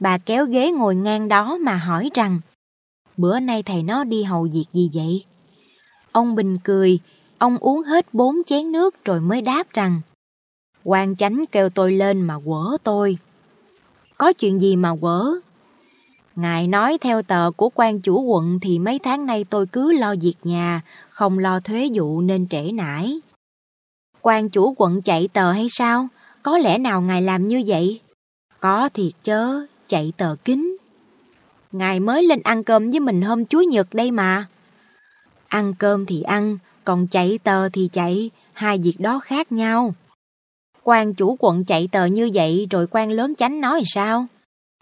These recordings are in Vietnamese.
bà kéo ghế ngồi ngang đó mà hỏi rằng Bữa nay thầy nó đi hầu việc gì vậy? Ông Bình cười, ông uống hết bốn chén nước rồi mới đáp rằng quan chánh kêu tôi lên mà quở tôi. Có chuyện gì mà quở? Ngài nói theo tờ của quan chủ quận thì mấy tháng nay tôi cứ lo việc nhà, không lo thuế vụ nên trễ nải. Quan chủ quận chạy tờ hay sao? Có lẽ nào ngài làm như vậy? Có thiệt chớ, chạy tờ kính. Ngài mới lên ăn cơm với mình hôm Chúa Nhật đây mà. Ăn cơm thì ăn, còn chạy tờ thì chạy, hai việc đó khác nhau. quan chủ quận chạy tờ như vậy rồi quan lớn chánh nói sao?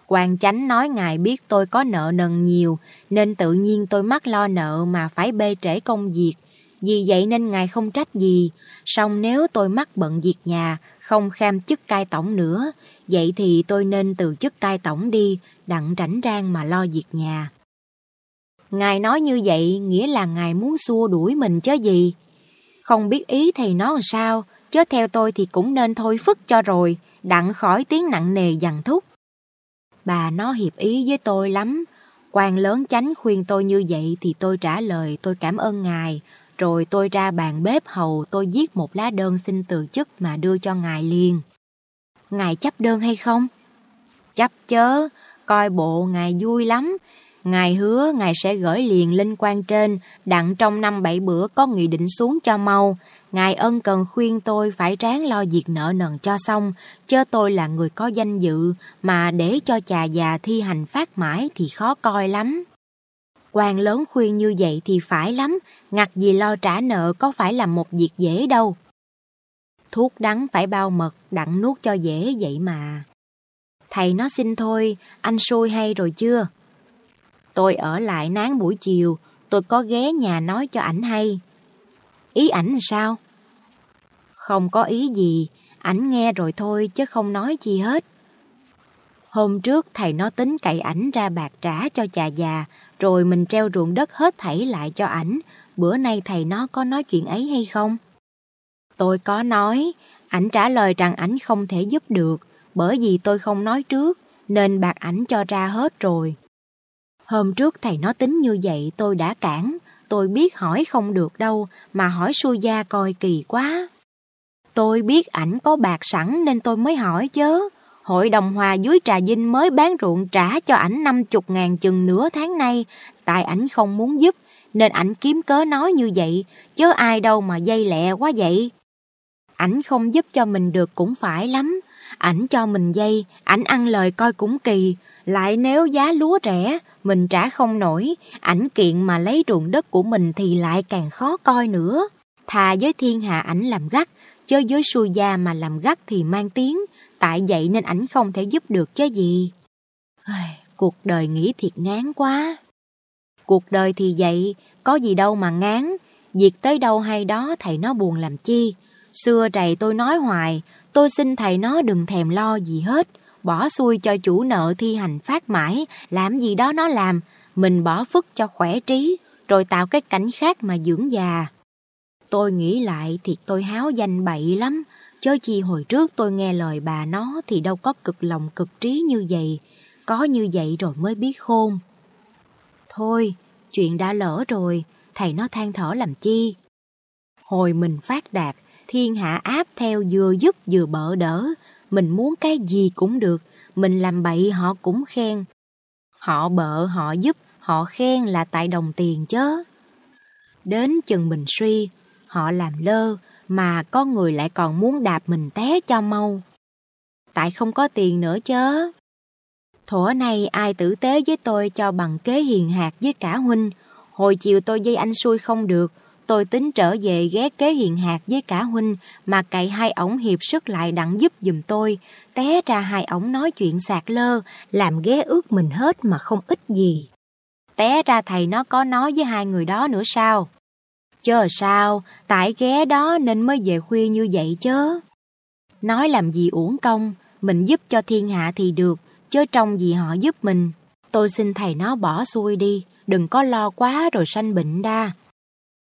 quan chánh nói ngài biết tôi có nợ nần nhiều, nên tự nhiên tôi mắc lo nợ mà phải bê trễ công việc. Vì vậy nên ngài không trách gì, song nếu tôi mắc bận việc nhà, không kham chức cai tổng nữa, vậy thì tôi nên từ chức cai tổng đi, đặng rảnh rang mà lo việc nhà. Ngài nói như vậy nghĩa là Ngài muốn xua đuổi mình chứ gì. Không biết ý thầy nó làm sao, chứ theo tôi thì cũng nên thôi phức cho rồi, đặng khỏi tiếng nặng nề dằn thúc. Bà nó hiệp ý với tôi lắm, quan lớn chánh khuyên tôi như vậy thì tôi trả lời tôi cảm ơn Ngài, rồi tôi ra bàn bếp hầu tôi viết một lá đơn xin từ chức mà đưa cho Ngài liền. Ngài chấp đơn hay không? Chấp chớ, coi bộ Ngài vui lắm, Ngài hứa Ngài sẽ gửi liền linh quan trên, đặng trong năm bảy bữa có nghị định xuống cho mau. Ngài ân cần khuyên tôi phải ráng lo việc nợ nần cho xong, chớ tôi là người có danh dự, mà để cho chà già thi hành phát mãi thì khó coi lắm. quan lớn khuyên như vậy thì phải lắm, ngặt gì lo trả nợ có phải là một việc dễ đâu. Thuốc đắng phải bao mật, đặng nuốt cho dễ vậy mà. Thầy nó xin thôi, anh xui hay rồi chưa? Tôi ở lại nán buổi chiều, tôi có ghé nhà nói cho ảnh hay. Ý ảnh sao? Không có ý gì, ảnh nghe rồi thôi chứ không nói chi hết. Hôm trước thầy nó tính cậy ảnh ra bạc trả cho chà già, rồi mình treo ruộng đất hết thảy lại cho ảnh. Bữa nay thầy nó có nói chuyện ấy hay không? Tôi có nói, ảnh trả lời rằng ảnh không thể giúp được, bởi vì tôi không nói trước, nên bạc ảnh cho ra hết rồi. Hôm trước thầy nó tính như vậy tôi đã cản, tôi biết hỏi không được đâu mà hỏi xui gia coi kỳ quá. Tôi biết ảnh có bạc sẵn nên tôi mới hỏi chớ. Hội đồng hòa dưới Trà Vinh mới bán ruộng trả cho ảnh 50 ngàn chừng nửa tháng nay, tại ảnh không muốn giúp, nên ảnh kiếm cớ nói như vậy, chớ ai đâu mà dây lẹ quá vậy. Ảnh không giúp cho mình được cũng phải lắm, ảnh cho mình dây, ảnh ăn lời coi cũng kỳ, lại nếu giá lúa rẻ, mình trả không nổi, ảnh kiện mà lấy ruộng đất của mình thì lại càng khó coi nữa. Thà với thiên hạ ảnh làm gắt, chứ với xui gia mà làm gắt thì mang tiếng, tại vậy nên ảnh không thể giúp được chứ gì. Cuộc đời nghĩ thiệt ngán quá. Cuộc đời thì vậy, có gì đâu mà ngán, việc tới đâu hay đó thầy nó buồn làm chi. Xưa trầy tôi nói hoài, tôi xin thầy nó đừng thèm lo gì hết, bỏ xuôi cho chủ nợ thi hành phát mãi, làm gì đó nó làm, mình bỏ phức cho khỏe trí, rồi tạo cái cảnh khác mà dưỡng già. Tôi nghĩ lại thì tôi háo danh bậy lắm, chớ chi hồi trước tôi nghe lời bà nó thì đâu có cực lòng cực trí như vậy, có như vậy rồi mới biết khôn. Thôi, chuyện đã lỡ rồi, thầy nó than thở làm chi. Hồi mình phát đạt, thiên hạ áp theo vừa giúp vừa bợ đỡ, mình muốn cái gì cũng được, mình làm bậy họ cũng khen. Họ bợ, họ giúp, họ khen là tại đồng tiền chớ. Đến chừng mình suy, họ làm lơ, mà có người lại còn muốn đạp mình té cho mau. Tại không có tiền nữa chớ. Thổ này ai tử tế với tôi cho bằng kế hiền hạt với cả huynh, hồi chiều tôi dây anh xui không được, tôi tính trở về ghé kế hiền hạt với cả huynh mà cậy hai ổng hiệp sức lại đặng giúp dùm tôi. Té ra hai ổng nói chuyện sạc lơ, làm ghé ước mình hết mà không ít gì. Té ra thầy nó có nói với hai người đó nữa sao? Chớ sao, tại ghé đó nên mới về khuya như vậy chớ. Nói làm gì uổng công, mình giúp cho thiên hạ thì được, chớ trong gì họ giúp mình. Tôi xin thầy nó bỏ xuôi đi, đừng có lo quá rồi sanh bệnh đa.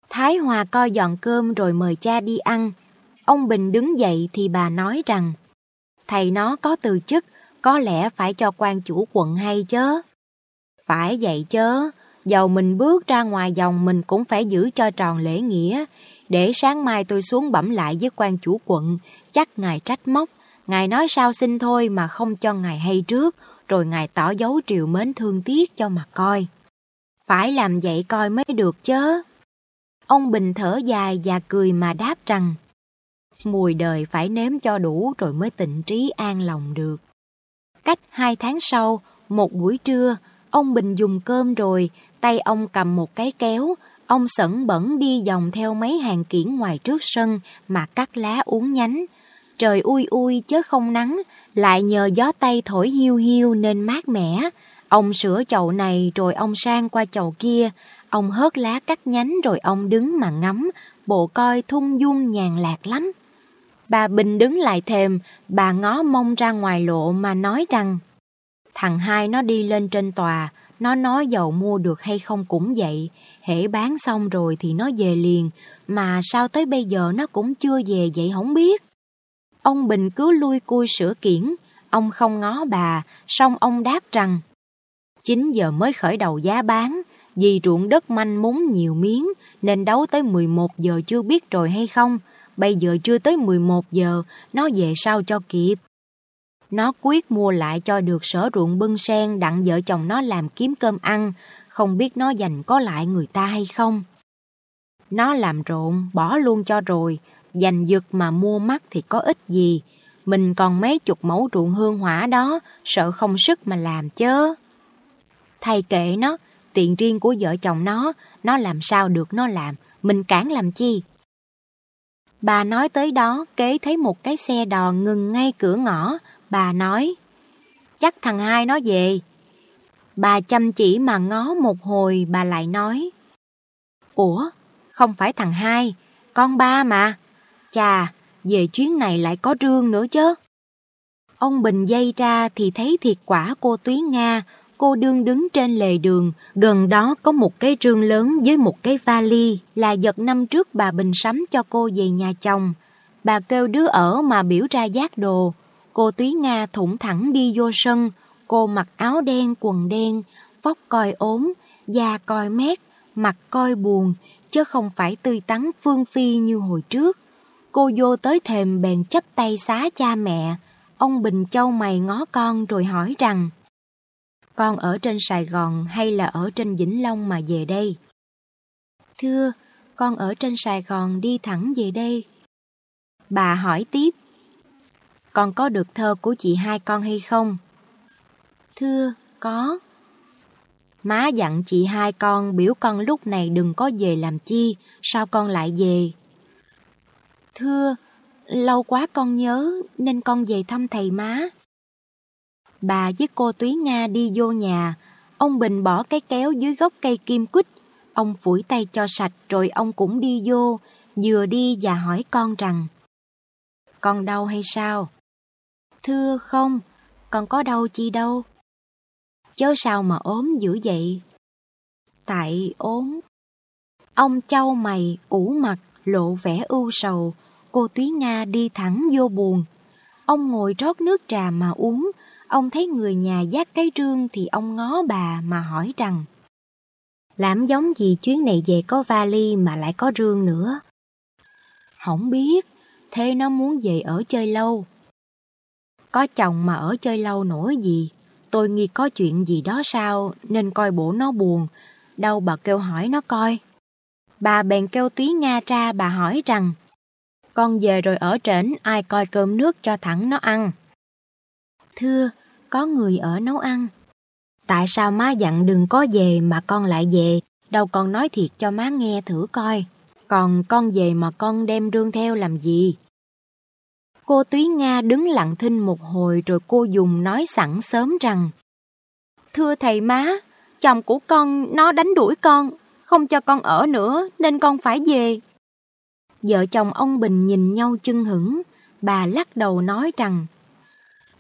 Thái Hòa coi dọn cơm rồi mời cha đi ăn. Ông Bình đứng dậy thì bà nói rằng, thầy nó có từ chức, có lẽ phải cho quan chủ quận hay chớ. Phải vậy chớ, dầu mình bước ra ngoài dòng mình cũng phải giữ cho tròn lễ nghĩa, để sáng mai tôi xuống bẩm lại với quan chủ quận, chắc ngài trách móc, ngài nói sao xin thôi mà không cho ngài hay trước, rồi ngài tỏ dấu triều mến thương tiếc cho mà coi. Phải làm vậy coi mới được chớ. Ông Bình thở dài và cười mà đáp rằng, mùi đời phải nếm cho đủ rồi mới tịnh trí an lòng được. Cách hai tháng sau, một buổi trưa, ông Bình dùng cơm rồi, tay ông cầm một cái kéo, ông sẩn bẩn đi vòng theo mấy hàng kiển ngoài trước sân mà cắt lá uống nhánh. Trời ui ui chứ không nắng, lại nhờ gió tây thổi hiu hiu nên mát mẻ. Ông sửa chậu này rồi ông sang qua chậu kia, ông hớt lá cắt nhánh rồi ông đứng mà ngắm, bộ coi thung dung nhàn lạc lắm. Bà Bình đứng lại thềm, bà ngó mông ra ngoài lộ mà nói rằng Thằng hai nó đi lên trên tòa, nó nói dầu mua được hay không cũng vậy, hễ bán xong rồi thì nó về liền, mà sao tới bây giờ nó cũng chưa về vậy không biết. Ông Bình cứ lui cui sửa kiển, ông không ngó bà, xong ông đáp rằng 9 giờ mới khởi đầu giá bán, vì ruộng đất manh mún nhiều miếng nên đấu tới 11 giờ chưa biết rồi hay không, bây giờ chưa tới 11 giờ, nó về sao cho kịp. Nó quyết mua lại cho được sở ruộng bưng sen đặng vợ chồng nó làm kiếm cơm ăn, không biết nó dành có lại người ta hay không. Nó làm rộn, bỏ luôn cho rồi, dành giật mà mua mắt thì có ích gì. Mình còn mấy chục mẫu ruộng hương hỏa đó, sợ không sức mà làm chớ. thầy kệ nó, tiền riêng của vợ chồng nó, nó làm sao được nó làm, mình cản làm chi. Bà nói tới đó, kế thấy một cái xe đò ngừng ngay cửa ngõ, bà nói, chắc thằng hai nó về. Bà chăm chỉ mà ngó một hồi, bà lại nói, Ủa, không phải thằng hai, con ba mà. Chà, về chuyến này lại có rương nữa chứ. Ông Bình dây ra thì thấy thiệt quả cô Túy Nga, cô đương đứng trên lề đường, gần đó có một cái rương lớn với một cái vali là vật năm trước bà Bình sắm cho cô về nhà chồng. Bà kêu đứa ở mà biểu ra giác đồ. Cô Túy Nga thủng thẳng đi vô sân, cô mặc áo đen quần đen, vóc coi ốm, da coi mét, mặt coi buồn, chứ không phải tươi tắn phương phi như hồi trước. Cô vô tới thềm bèn chấp tay xá cha mẹ. Ông Bình Châu mày ngó con rồi hỏi rằng con ở trên Sài Gòn hay là ở trên Vĩnh Long mà về đây? Thưa, con ở trên Sài Gòn đi thẳng về đây. Bà hỏi tiếp Con có được thơ của chị hai con hay không? Thưa, có. Má dặn chị hai con biểu con lúc này đừng có về làm chi, sao con lại về? Thưa, lâu quá con nhớ nên con về thăm thầy má. Bà với cô Túy Nga đi vô nhà, ông Bình bỏ cái kéo dưới gốc cây kim quýt. Ông phủi tay cho sạch rồi ông cũng đi vô, vừa đi và hỏi con rằng Con đau hay sao? Thưa không, con có đau chi đâu. Chớ sao mà ốm dữ vậy? Tại ốm. Ông châu mày, ủ mặt, lộ vẻ ưu sầu, cô Túy Nga đi thẳng vô buồn. Ông ngồi rót nước trà mà uống, ông thấy người nhà dắt cái rương thì ông ngó bà mà hỏi rằng Làm giống gì chuyến này về có vali mà lại có rương nữa? Không biết, thế nó muốn về ở chơi lâu. Có chồng mà ở chơi lâu nổi gì, tôi nghi có chuyện gì đó sao nên coi bộ nó buồn, đâu bà kêu hỏi nó coi. Bà bèn kêu túy Nga ra bà hỏi rằng con về rồi ở trển ai coi cơm nước cho thẳng nó ăn. Thưa, có người ở nấu ăn. Tại sao má dặn đừng có về mà con lại về, đâu con nói thiệt cho má nghe thử coi. Còn con về mà con đem rương theo làm gì? Cô Túy Nga đứng lặng thinh một hồi rồi cô dùng nói sẵn sớm rằng Thưa thầy má, chồng của con nó đánh đuổi con, không cho con ở nữa nên con phải về. Vợ chồng ông Bình nhìn nhau chưng hửng, bà lắc đầu nói rằng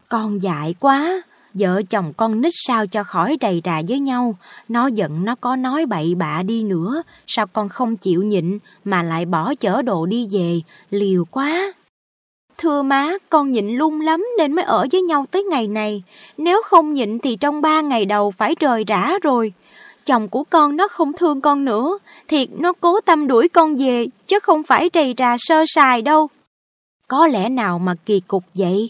con dại quá, vợ chồng con nít sao cho khỏi đầy đà với nhau, nó giận nó có nói bậy bạ đi nữa, sao con không chịu nhịn mà lại bỏ chở đồ đi về, liều quá. Thưa má, con nhịn lung lắm nên mới ở với nhau tới ngày này. Nếu không nhịn thì trong ba ngày đầu phải rời rã rồi. Chồng của con nó không thương con nữa, thiệt nó cố tâm đuổi con về, chứ không phải đầy đà sơ sài đâu. Có lẽ nào mà kỳ cục vậy?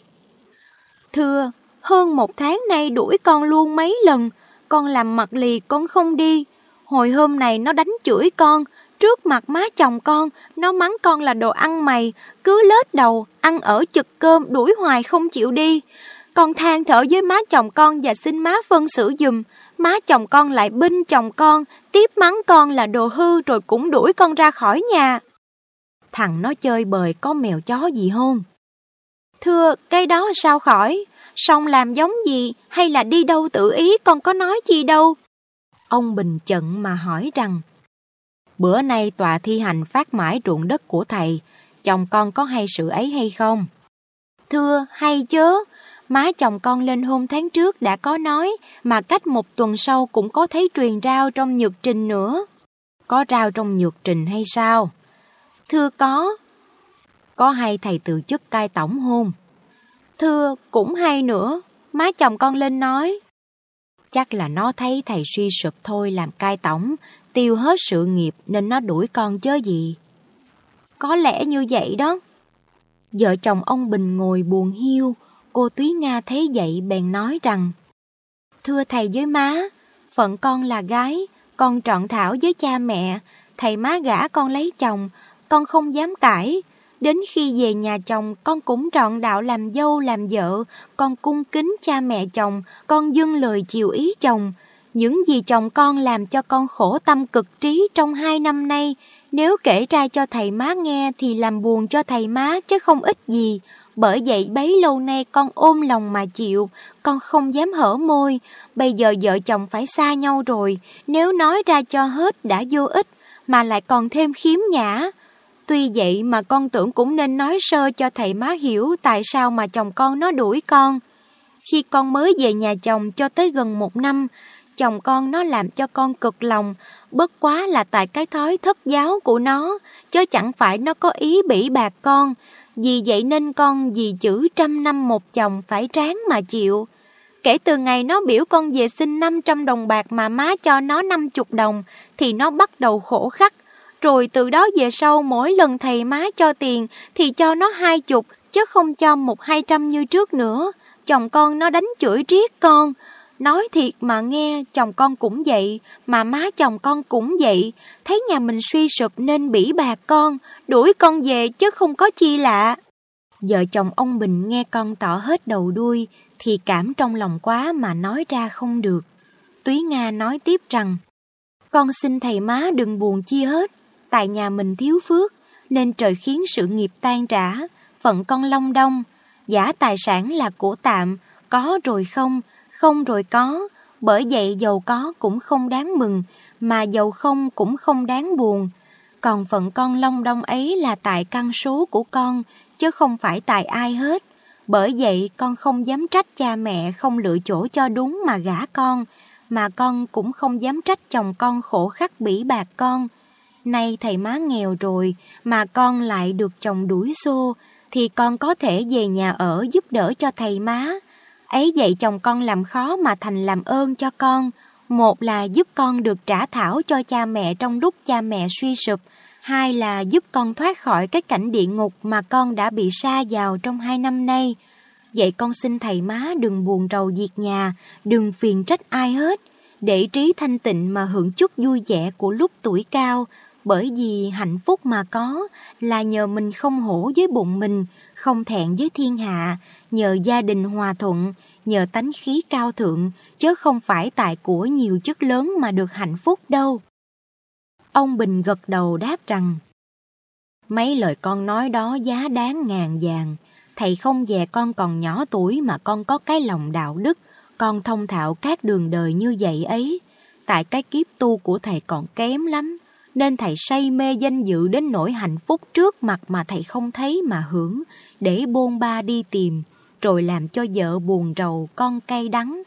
Thưa, hơn một tháng nay đuổi con luôn mấy lần, con làm mặt lì con không đi. Hồi hôm này nó đánh chửi con, trước mặt má chồng con, nó mắng con là đồ ăn mày, cứ lết đầu, ăn ở chực cơm, đuổi hoài không chịu đi. Con than thở với má chồng con và xin má phân xử dùm. Má chồng con lại binh chồng con, tiếp mắng con là đồ hư rồi cũng đuổi con ra khỏi nhà. Thằng nó chơi bời có mèo chó gì hôn? Thưa, cái đó sao khỏi? Xong làm giống gì hay là đi đâu tự ý con có nói chi đâu? Ông Bình chận mà hỏi rằng Bữa nay tòa thi hành phát mãi ruộng đất của thầy, chồng con có hay sự ấy hay không? Thưa, hay chớ, má chồng con lên hôn tháng trước đã có nói, mà cách một tuần sau cũng có thấy truyền rao trong nhược trình nữa. Có rao trong nhược trình hay sao? Thưa có. Có hay thầy từ chức cai tổng hôn? Thưa, cũng hay nữa, má chồng con lên nói. Chắc là nó thấy thầy suy sụp thôi làm cai tổng, tiêu hết sự nghiệp nên nó đuổi con chớ gì. Có lẽ như vậy đó. Vợ chồng ông Bình ngồi buồn hiu, cô Túy Nga thấy vậy bèn nói rằng Thưa thầy với má, phận con là gái, con trọn thảo với cha mẹ, thầy má gả con lấy chồng, con không dám cãi. Đến khi về nhà chồng, con cũng trọn đạo làm dâu làm vợ, con cung kính cha mẹ chồng, con dâng lời chiều ý chồng, những gì chồng con làm cho con khổ tâm cực trí trong hai năm nay, nếu kể ra cho thầy má nghe thì làm buồn cho thầy má chứ không ít gì. Bởi vậy bấy lâu nay con ôm lòng mà chịu, con không dám hở môi. Bây giờ vợ chồng phải xa nhau rồi, nếu nói ra cho hết đã vô ích, mà lại còn thêm khiếm nhã. Tuy vậy mà con tưởng cũng nên nói sơ cho thầy má hiểu tại sao mà chồng con nó đuổi con. Khi con mới về nhà chồng cho tới gần một năm, chồng con nó làm cho con cực lòng, bất quá là tại cái thói thất giáo của nó, chứ chẳng phải nó có ý bỉ bạc con. Vì vậy nên con vì chữ trăm năm một chồng phải tráng mà chịu. Kể từ ngày nó biểu con về xin 500 đồng bạc mà má cho nó 50 đồng, thì nó bắt đầu khổ khắc. Rồi từ đó về sau mỗi lần thầy má cho tiền thì cho nó hai chục, chứ không cho một hai trăm như trước nữa. Chồng con nó đánh chửi triết con, Nói thiệt mà nghe, chồng con cũng vậy, mà má chồng con cũng vậy. Thấy nhà mình suy sụp nên bỉ bạc con, đuổi con về chứ không có chi lạ. Vợ chồng ông Bình nghe con tỏ hết đầu đuôi, thì cảm trong lòng quá mà nói ra không được. Túy Nga nói tiếp rằng, con xin thầy má đừng buồn chi hết, tại nhà mình thiếu phước, nên trời khiến sự nghiệp tan rã, phận con long đông, giả tài sản là của tạm, có rồi không, không rồi có, bởi vậy giàu có cũng không đáng mừng, mà giàu không cũng không đáng buồn. Còn phận con long đông ấy là tại căn số của con, chứ không phải tại ai hết. Bởi vậy con không dám trách cha mẹ không lựa chỗ cho đúng mà gả con, mà con cũng không dám trách chồng con khổ khắc bỉ bạc con. Nay thầy má nghèo rồi mà con lại được chồng đuổi xô, thì con có thể về nhà ở giúp đỡ cho thầy má. Ấy vậy chồng con làm khó mà thành làm ơn cho con. Một là giúp con được trả thảo cho cha mẹ trong lúc cha mẹ suy sụp. Hai là giúp con thoát khỏi cái cảnh địa ngục mà con đã bị sa vào trong hai năm nay. Vậy con xin thầy má đừng buồn rầu việc nhà, đừng phiền trách ai hết. Để trí thanh tịnh mà hưởng chút vui vẻ của lúc tuổi cao, bởi vì hạnh phúc mà có là nhờ mình không hổ với bụng mình, không thẹn với thiên hạ, nhờ gia đình hòa thuận, nhờ tánh khí cao thượng, chứ không phải tại của nhiều chức lớn mà được hạnh phúc đâu. Ông Bình gật đầu đáp rằng, Mấy lời con nói đó giá đáng ngàn vàng, thầy không dè con còn nhỏ tuổi mà con có cái lòng đạo đức, con thông thạo các đường đời như vậy ấy. Tại cái kiếp tu của thầy còn kém lắm, nên thầy say mê danh dự đến nỗi hạnh phúc trước mặt mà thầy không thấy mà hưởng, để bôn ba đi tìm, rồi làm cho vợ buồn rầu con cay đắng.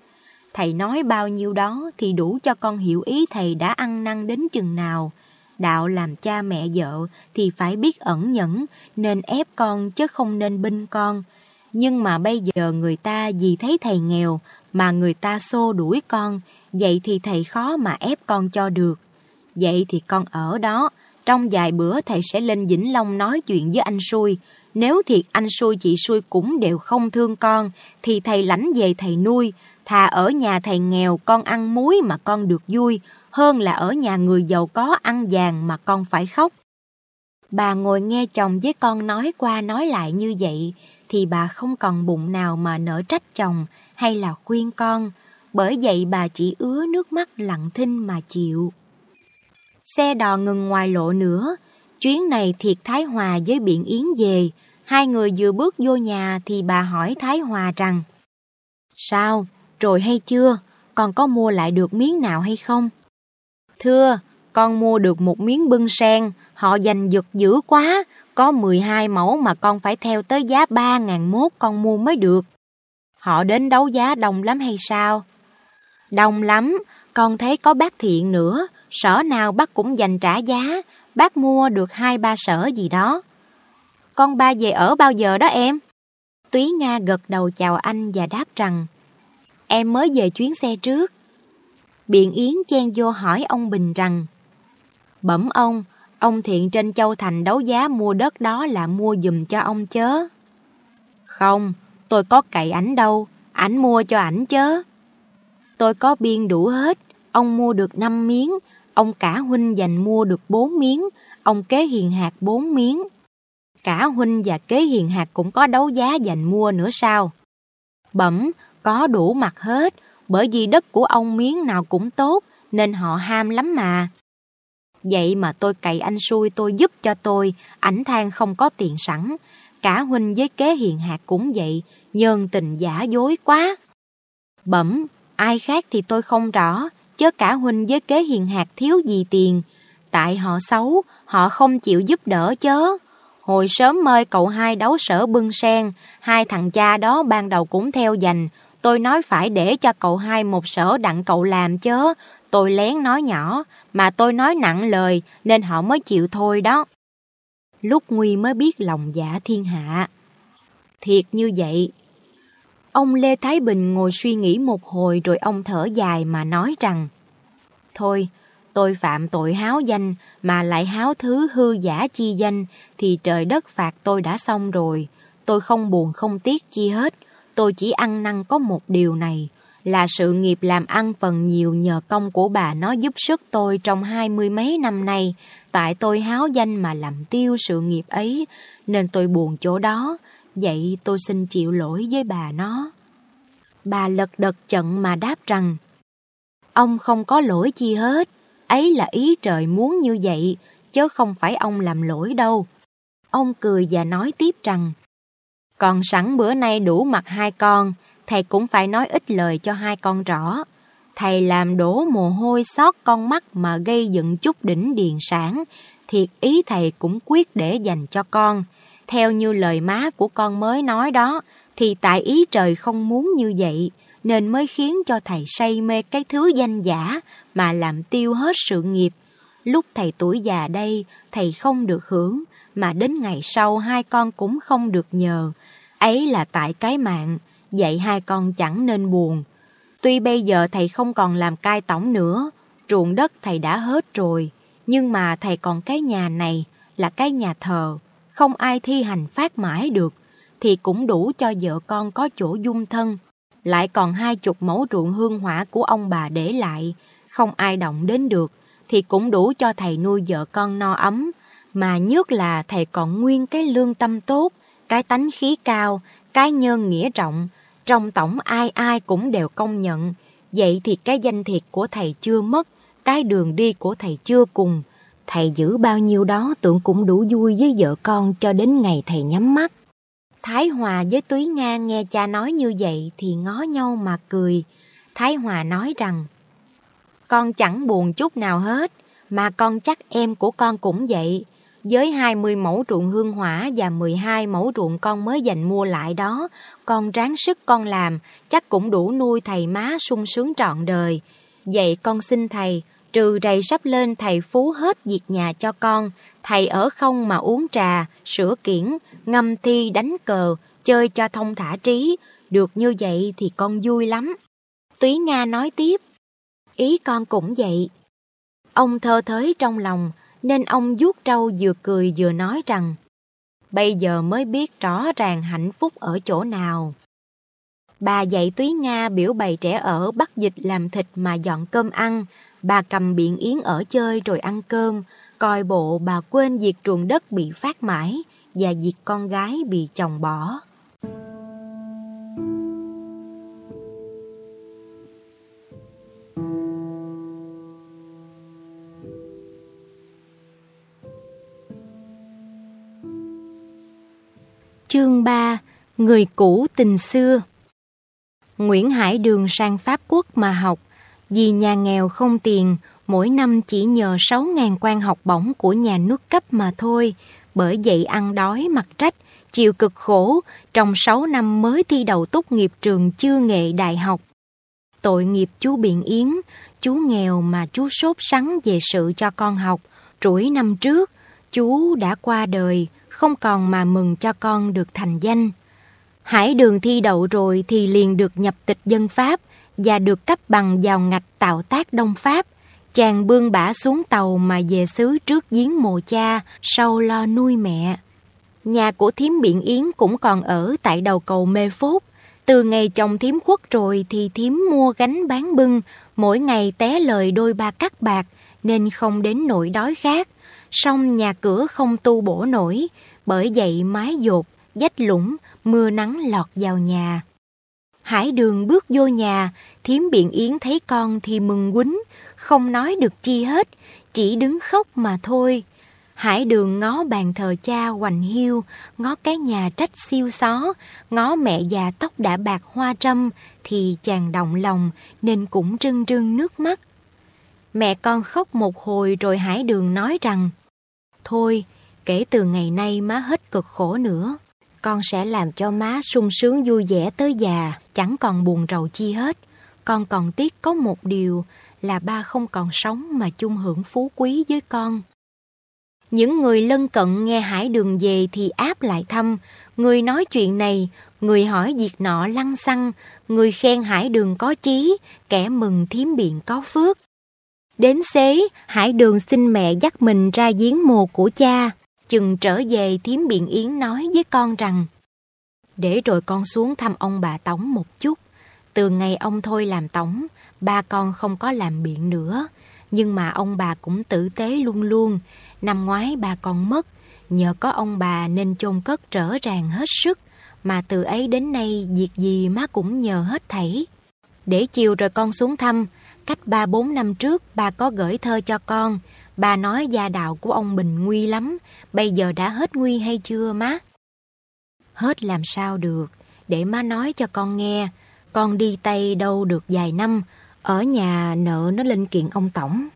Thầy nói bao nhiêu đó thì đủ cho con hiểu ý thầy đã ăn năn đến chừng nào. Đạo làm cha mẹ vợ thì phải biết ẩn nhẫn, nên ép con chứ không nên binh con. Nhưng mà bây giờ người ta vì thấy thầy nghèo mà người ta xô đuổi con, vậy thì thầy khó mà ép con cho được. Vậy thì con ở đó, trong vài bữa thầy sẽ lên Vĩnh Long nói chuyện với anh xui. Nếu thiệt anh xui chị xui cũng đều không thương con, thì thầy lãnh về thầy nuôi. Thà ở nhà thầy nghèo con ăn muối mà con được vui, hơn là ở nhà người giàu có ăn vàng mà con phải khóc. Bà ngồi nghe chồng với con nói qua nói lại như vậy, thì bà không còn bụng nào mà nỡ trách chồng hay là khuyên con, bởi vậy bà chỉ ứa nước mắt lặng thinh mà chịu. Xe đò ngừng ngoài lộ nữa, chuyến này thiệt Thái Hòa với Biện Yến về, hai người vừa bước vô nhà thì bà hỏi Thái Hòa rằng Sao, rồi hay chưa, con có mua lại được miếng nào hay không? Thưa, con mua được một miếng bưng sen, họ giành giật dữ quá, có 12 mẫu mà con phải theo tới giá 3.000 mốt con mua mới được. Họ đến đấu giá đông lắm hay sao? Đông lắm, con thấy có bác thiện nữa, sở nào bác cũng dành trả giá, bác mua được hai ba sở gì đó. Con ba về ở bao giờ đó em? Túy Nga gật đầu chào anh và đáp rằng Em mới về chuyến xe trước. Biện Yến chen vô hỏi ông Bình rằng Bẩm ông, ông Thiện trên Châu Thành đấu giá mua đất đó là mua dùm cho ông chớ. Không, tôi có cậy ảnh đâu, ảnh mua cho ảnh chớ. Tôi có biên đủ hết, ông mua được 5 miếng, ông cả huynh dành mua được 4 miếng, ông kế hiền hạt 4 miếng. Cả huynh và kế hiền hạt cũng có đấu giá dành mua nữa sao? Bẩm, có đủ mặt hết, bởi vì đất của ông miếng nào cũng tốt, nên họ ham lắm mà. Vậy mà tôi cậy anh xui tôi giúp cho tôi, ảnh than không có tiền sẵn. Cả huynh với kế hiền hạt cũng vậy, nhân tình giả dối quá. Bẩm, ai khác thì tôi không rõ, chớ cả huynh với kế hiền hạt thiếu gì tiền. Tại họ xấu, họ không chịu giúp đỡ chớ. Hồi sớm mời cậu hai đấu sở bưng sen, hai thằng cha đó ban đầu cũng theo dành. Tôi nói phải để cho cậu hai một sở đặng cậu làm chớ. Tôi lén nói nhỏ, mà tôi nói nặng lời nên họ mới chịu thôi đó. Lúc Nguy mới biết lòng dạ thiên hạ. Thiệt như vậy. Ông Lê Thái Bình ngồi suy nghĩ một hồi rồi ông thở dài mà nói rằng Thôi, tôi phạm tội háo danh mà lại háo thứ hư giả chi danh thì trời đất phạt tôi đã xong rồi. Tôi không buồn không tiếc chi hết. Tôi chỉ ăn năn có một điều này là sự nghiệp làm ăn phần nhiều nhờ công của bà nó giúp sức tôi trong hai mươi mấy năm nay. Tại tôi háo danh mà làm tiêu sự nghiệp ấy nên tôi buồn chỗ đó. Vậy tôi xin chịu lỗi với bà nó. Bà lật đật chận mà đáp rằng Ông không có lỗi chi hết ấy là ý trời muốn như vậy, chứ không phải ông làm lỗi đâu. Ông cười và nói tiếp rằng, còn sẵn bữa nay đủ mặt hai con, thầy cũng phải nói ít lời cho hai con rõ. Thầy làm đổ mồ hôi sót con mắt mà gây dựng chút đỉnh điền sản, thiệt ý thầy cũng quyết để dành cho con. Theo như lời má của con mới nói đó, thì tại ý trời không muốn như vậy, nên mới khiến cho thầy say mê cái thứ danh giả mà làm tiêu hết sự nghiệp. Lúc thầy tuổi già đây, thầy không được hưởng, mà đến ngày sau hai con cũng không được nhờ. Ấy là tại cái mạng, dạy hai con chẳng nên buồn. Tuy bây giờ thầy không còn làm cai tổng nữa, ruộng đất thầy đã hết rồi, nhưng mà thầy còn cái nhà này là cái nhà thờ, không ai thi hành phát mãi được, thì cũng đủ cho vợ con có chỗ dung thân. Lại còn hai chục mẫu ruộng hương hỏa của ông bà để lại, không ai động đến được, thì cũng đủ cho thầy nuôi vợ con no ấm. Mà nhất là thầy còn nguyên cái lương tâm tốt, cái tánh khí cao, cái nhân nghĩa rộng, trong tổng ai ai cũng đều công nhận. Vậy thì cái danh thiệt của thầy chưa mất, cái đường đi của thầy chưa cùng. Thầy giữ bao nhiêu đó tưởng cũng đủ vui với vợ con cho đến ngày thầy nhắm mắt. Thái Hòa với Túy Nga nghe cha nói như vậy thì ngó nhau mà cười. Thái Hòa nói rằng con chẳng buồn chút nào hết, mà con chắc em của con cũng vậy. Với 20 mẫu ruộng hương hỏa và 12 mẫu ruộng con mới dành mua lại đó, con ráng sức con làm, chắc cũng đủ nuôi thầy má sung sướng trọn đời. Vậy con xin thầy, Trừ đầy sắp lên thầy phú hết việc nhà cho con, thầy ở không mà uống trà, sửa kiển, ngâm thi đánh cờ, chơi cho thông thả trí, được như vậy thì con vui lắm. Túy Nga nói tiếp, ý con cũng vậy. Ông thơ thới trong lòng, nên ông vuốt trâu vừa cười vừa nói rằng, bây giờ mới biết rõ ràng hạnh phúc ở chỗ nào. Bà dạy Túy Nga biểu bày trẻ ở bắt dịch làm thịt mà dọn cơm ăn, bà cầm biện yến ở chơi rồi ăn cơm, coi bộ bà quên việc ruộng đất bị phát mãi và việc con gái bị chồng bỏ. Chương 3 Người cũ tình xưa. Nguyễn Hải Đường sang Pháp Quốc mà học, vì nhà nghèo không tiền, mỗi năm chỉ nhờ 6.000 quan học bổng của nhà nước cấp mà thôi, bởi vậy ăn đói mặc trách, chịu cực khổ, trong 6 năm mới thi đầu tốt nghiệp trường chưa nghệ đại học. Tội nghiệp chú Biện Yến, chú nghèo mà chú sốt sắng về sự cho con học, rủi năm trước, chú đã qua đời, không còn mà mừng cho con được thành danh. Hải đường thi đậu rồi thì liền được nhập tịch dân Pháp và được cấp bằng vào ngạch tạo tác Đông Pháp. Chàng bươn bả xuống tàu mà về xứ trước giếng mồ cha, sau lo nuôi mẹ. Nhà của thím Biện Yến cũng còn ở tại đầu cầu Mê Phốt. Từ ngày chồng thím khuất rồi thì thím mua gánh bán bưng, mỗi ngày té lời đôi ba cắt bạc, nên không đến nỗi đói khát. Song nhà cửa không tu bổ nổi, bởi vậy mái dột, dách lũng, mưa nắng lọt vào nhà. Hải đường bước vô nhà, thiếm biện yến thấy con thì mừng quýnh, không nói được chi hết, chỉ đứng khóc mà thôi. Hải đường ngó bàn thờ cha hoành hiu, ngó cái nhà trách siêu xó, ngó mẹ già tóc đã bạc hoa trâm, thì chàng động lòng nên cũng rưng rưng nước mắt. Mẹ con khóc một hồi rồi Hải đường nói rằng, Thôi, kể từ ngày nay má hết cực khổ nữa con sẽ làm cho má sung sướng vui vẻ tới già, chẳng còn buồn rầu chi hết. Con còn tiếc có một điều là ba không còn sống mà chung hưởng phú quý với con. Những người lân cận nghe Hải Đường về thì áp lại thăm, người nói chuyện này, người hỏi việc nọ lăng xăng, người khen Hải Đường có chí, kẻ mừng thiếm biện có phước. Đến xế, Hải Đường xin mẹ dắt mình ra giếng mồ của cha, Chừng trở về thiếm biện yến nói với con rằng để rồi con xuống thăm ông bà Tống một chút. Từ ngày ông thôi làm Tống, ba con không có làm biện nữa. Nhưng mà ông bà cũng tử tế luôn luôn. Năm ngoái ba con mất, nhờ có ông bà nên chôn cất trở ràng hết sức. Mà từ ấy đến nay việc gì má cũng nhờ hết thảy. Để chiều rồi con xuống thăm, cách ba bốn năm trước ba có gửi thơ cho con, Bà nói gia đạo của ông Bình nguy lắm, bây giờ đã hết nguy hay chưa má? Hết làm sao được, để má nói cho con nghe. Con đi Tây đâu được vài năm, ở nhà nợ nó lên kiện ông Tổng.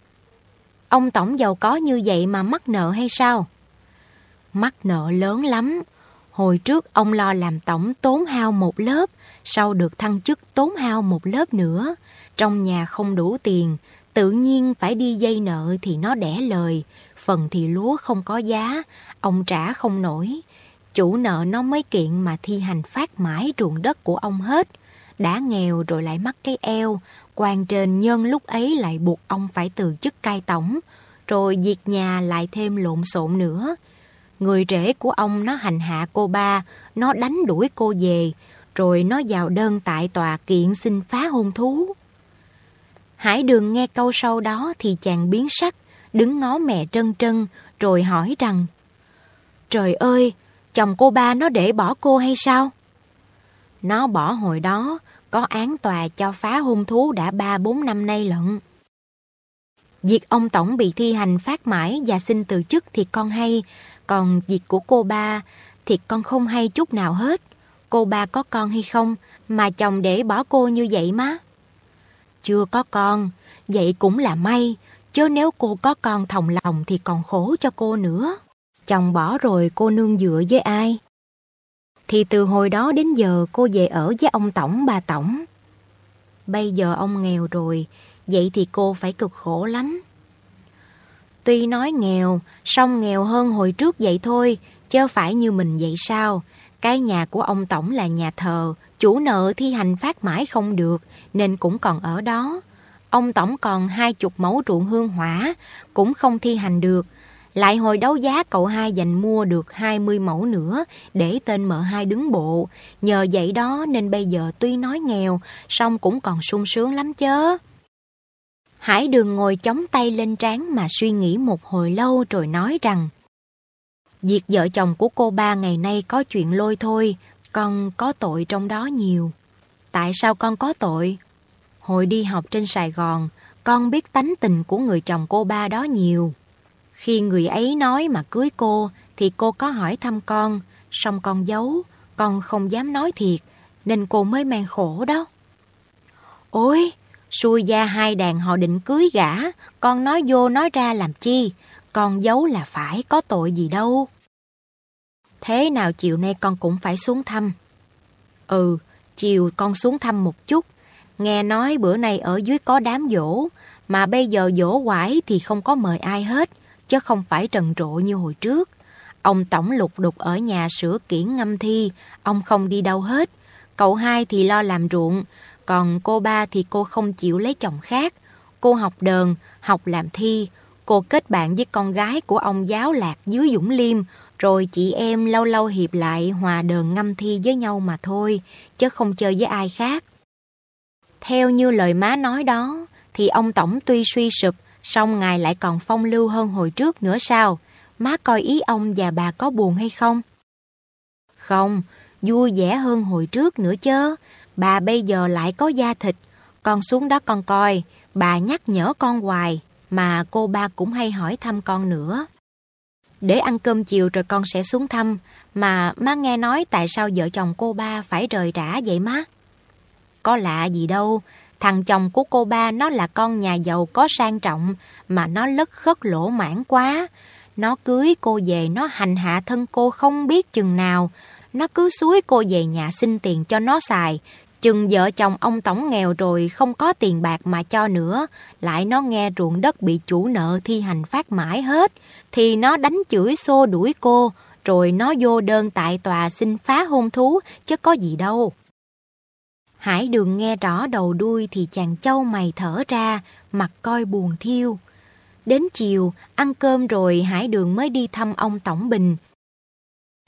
Ông Tổng giàu có như vậy mà mắc nợ hay sao? Mắc nợ lớn lắm. Hồi trước ông lo làm tổng tốn hao một lớp, sau được thăng chức tốn hao một lớp nữa. Trong nhà không đủ tiền, Tự nhiên phải đi dây nợ thì nó đẻ lời, phần thì lúa không có giá, ông trả không nổi. Chủ nợ nó mới kiện mà thi hành phát mãi ruộng đất của ông hết. Đã nghèo rồi lại mắc cái eo, quan trên nhân lúc ấy lại buộc ông phải từ chức cai tổng, rồi diệt nhà lại thêm lộn xộn nữa. Người rể của ông nó hành hạ cô ba, nó đánh đuổi cô về, rồi nó vào đơn tại tòa kiện xin phá hôn thú. Hải đường nghe câu sau đó thì chàng biến sắc, đứng ngó mẹ trân trân, rồi hỏi rằng Trời ơi, chồng cô ba nó để bỏ cô hay sao? Nó bỏ hồi đó, có án tòa cho phá hôn thú đã ba bốn năm nay lận. Việc ông Tổng bị thi hành phát mãi và xin từ chức thì con hay, còn việc của cô ba thì con không hay chút nào hết. Cô ba có con hay không mà chồng để bỏ cô như vậy má? chưa có con, vậy cũng là may, chứ nếu cô có con thòng lòng thì còn khổ cho cô nữa. Chồng bỏ rồi cô nương dựa với ai? Thì từ hồi đó đến giờ cô về ở với ông Tổng bà Tổng. Bây giờ ông nghèo rồi, vậy thì cô phải cực khổ lắm. Tuy nói nghèo, song nghèo hơn hồi trước vậy thôi, chứ phải như mình vậy sao? Cái nhà của ông Tổng là nhà thờ, chủ nợ thi hành phát mãi không được, nên cũng còn ở đó. Ông Tổng còn hai chục mẫu ruộng hương hỏa, cũng không thi hành được. Lại hồi đấu giá cậu hai dành mua được 20 mẫu nữa để tên mợ hai đứng bộ. Nhờ vậy đó nên bây giờ tuy nói nghèo, song cũng còn sung sướng lắm chớ. Hải đường ngồi chống tay lên trán mà suy nghĩ một hồi lâu rồi nói rằng Việc vợ chồng của cô ba ngày nay có chuyện lôi thôi, con có tội trong đó nhiều. Tại sao con có tội? Hồi đi học trên Sài Gòn, con biết tánh tình của người chồng cô ba đó nhiều. Khi người ấy nói mà cưới cô, thì cô có hỏi thăm con, xong con giấu, con không dám nói thiệt, nên cô mới mang khổ đó. Ôi, xui gia hai đàn họ định cưới gã, con nói vô nói ra làm chi, con giấu là phải có tội gì đâu. Thế nào chiều nay con cũng phải xuống thăm. Ừ, chiều con xuống thăm một chút. Nghe nói bữa nay ở dưới có đám dỗ, mà bây giờ dỗ quải thì không có mời ai hết, chứ không phải trần rộ như hồi trước. Ông Tổng lục đục ở nhà sửa kiển ngâm thi, ông không đi đâu hết. Cậu hai thì lo làm ruộng, còn cô ba thì cô không chịu lấy chồng khác. Cô học đờn, học làm thi. Cô kết bạn với con gái của ông giáo lạc dưới Dũng Liêm, rồi chị em lâu lâu hiệp lại hòa đờn ngâm thi với nhau mà thôi, chứ không chơi với ai khác. Theo như lời má nói đó, thì ông Tổng tuy suy sụp, song ngài lại còn phong lưu hơn hồi trước nữa sao? Má coi ý ông và bà có buồn hay không? Không, vui vẻ hơn hồi trước nữa chứ. Bà bây giờ lại có da thịt. Con xuống đó con coi, bà nhắc nhở con hoài, mà cô ba cũng hay hỏi thăm con nữa. Để ăn cơm chiều rồi con sẽ xuống thăm, mà má nghe nói tại sao vợ chồng cô ba phải rời rã vậy má? Có lạ gì đâu, thằng chồng của cô ba nó là con nhà giàu có sang trọng, mà nó lất khất lỗ mãn quá. Nó cưới cô về nó hành hạ thân cô không biết chừng nào, nó cứ suối cô về nhà xin tiền cho nó xài, Chừng vợ chồng ông Tổng nghèo rồi không có tiền bạc mà cho nữa, lại nó nghe ruộng đất bị chủ nợ thi hành phát mãi hết, thì nó đánh chửi xô đuổi cô, rồi nó vô đơn tại tòa xin phá hôn thú, chứ có gì đâu. Hải đường nghe rõ đầu đuôi thì chàng châu mày thở ra, mặt coi buồn thiêu. Đến chiều, ăn cơm rồi Hải đường mới đi thăm ông Tổng Bình.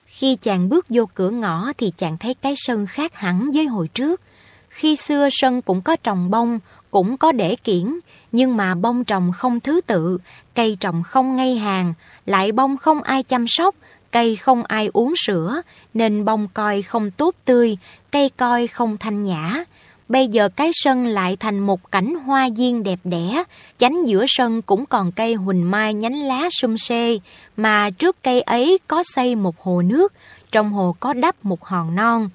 Khi chàng bước vô cửa ngõ thì chàng thấy cái sân khác hẳn với hồi trước. Khi xưa sân cũng có trồng bông, cũng có để kiển, nhưng mà bông trồng không thứ tự, cây trồng không ngay hàng, lại bông không ai chăm sóc, cây không ai uống sữa, nên bông coi không tốt tươi, cây coi không thanh nhã. Bây giờ cái sân lại thành một cảnh hoa viên đẹp đẽ, chánh giữa sân cũng còn cây huỳnh mai nhánh lá sum xê, mà trước cây ấy có xây một hồ nước, trong hồ có đắp một hòn non.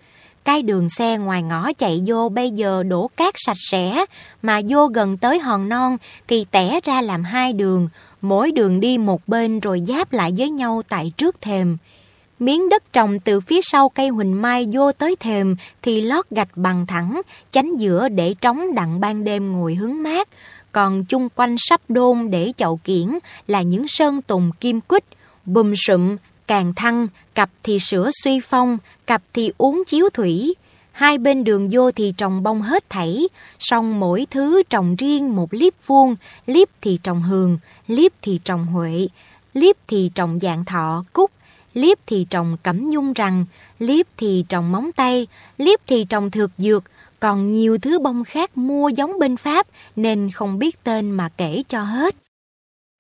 Cái đường xe ngoài ngõ chạy vô bây giờ đổ cát sạch sẽ, mà vô gần tới hòn non thì tẻ ra làm hai đường, mỗi đường đi một bên rồi giáp lại với nhau tại trước thềm. Miếng đất trồng từ phía sau cây huỳnh mai vô tới thềm thì lót gạch bằng thẳng, chánh giữa để trống đặng ban đêm ngồi hứng mát, còn chung quanh sắp đôn để chậu kiển là những sơn tùng kim quýt, bùm sụm, càng thăng, cặp thì sữa suy phong, cặp thì uống chiếu thủy. Hai bên đường vô thì trồng bông hết thảy, song mỗi thứ trồng riêng một liếp vuông, liếp thì trồng hường, liếp thì trồng huệ, liếp thì trồng dạng thọ, cúc, liếp thì trồng cẩm nhung rằng, liếp thì trồng móng tay, liếp thì trồng thược dược, còn nhiều thứ bông khác mua giống bên Pháp nên không biết tên mà kể cho hết.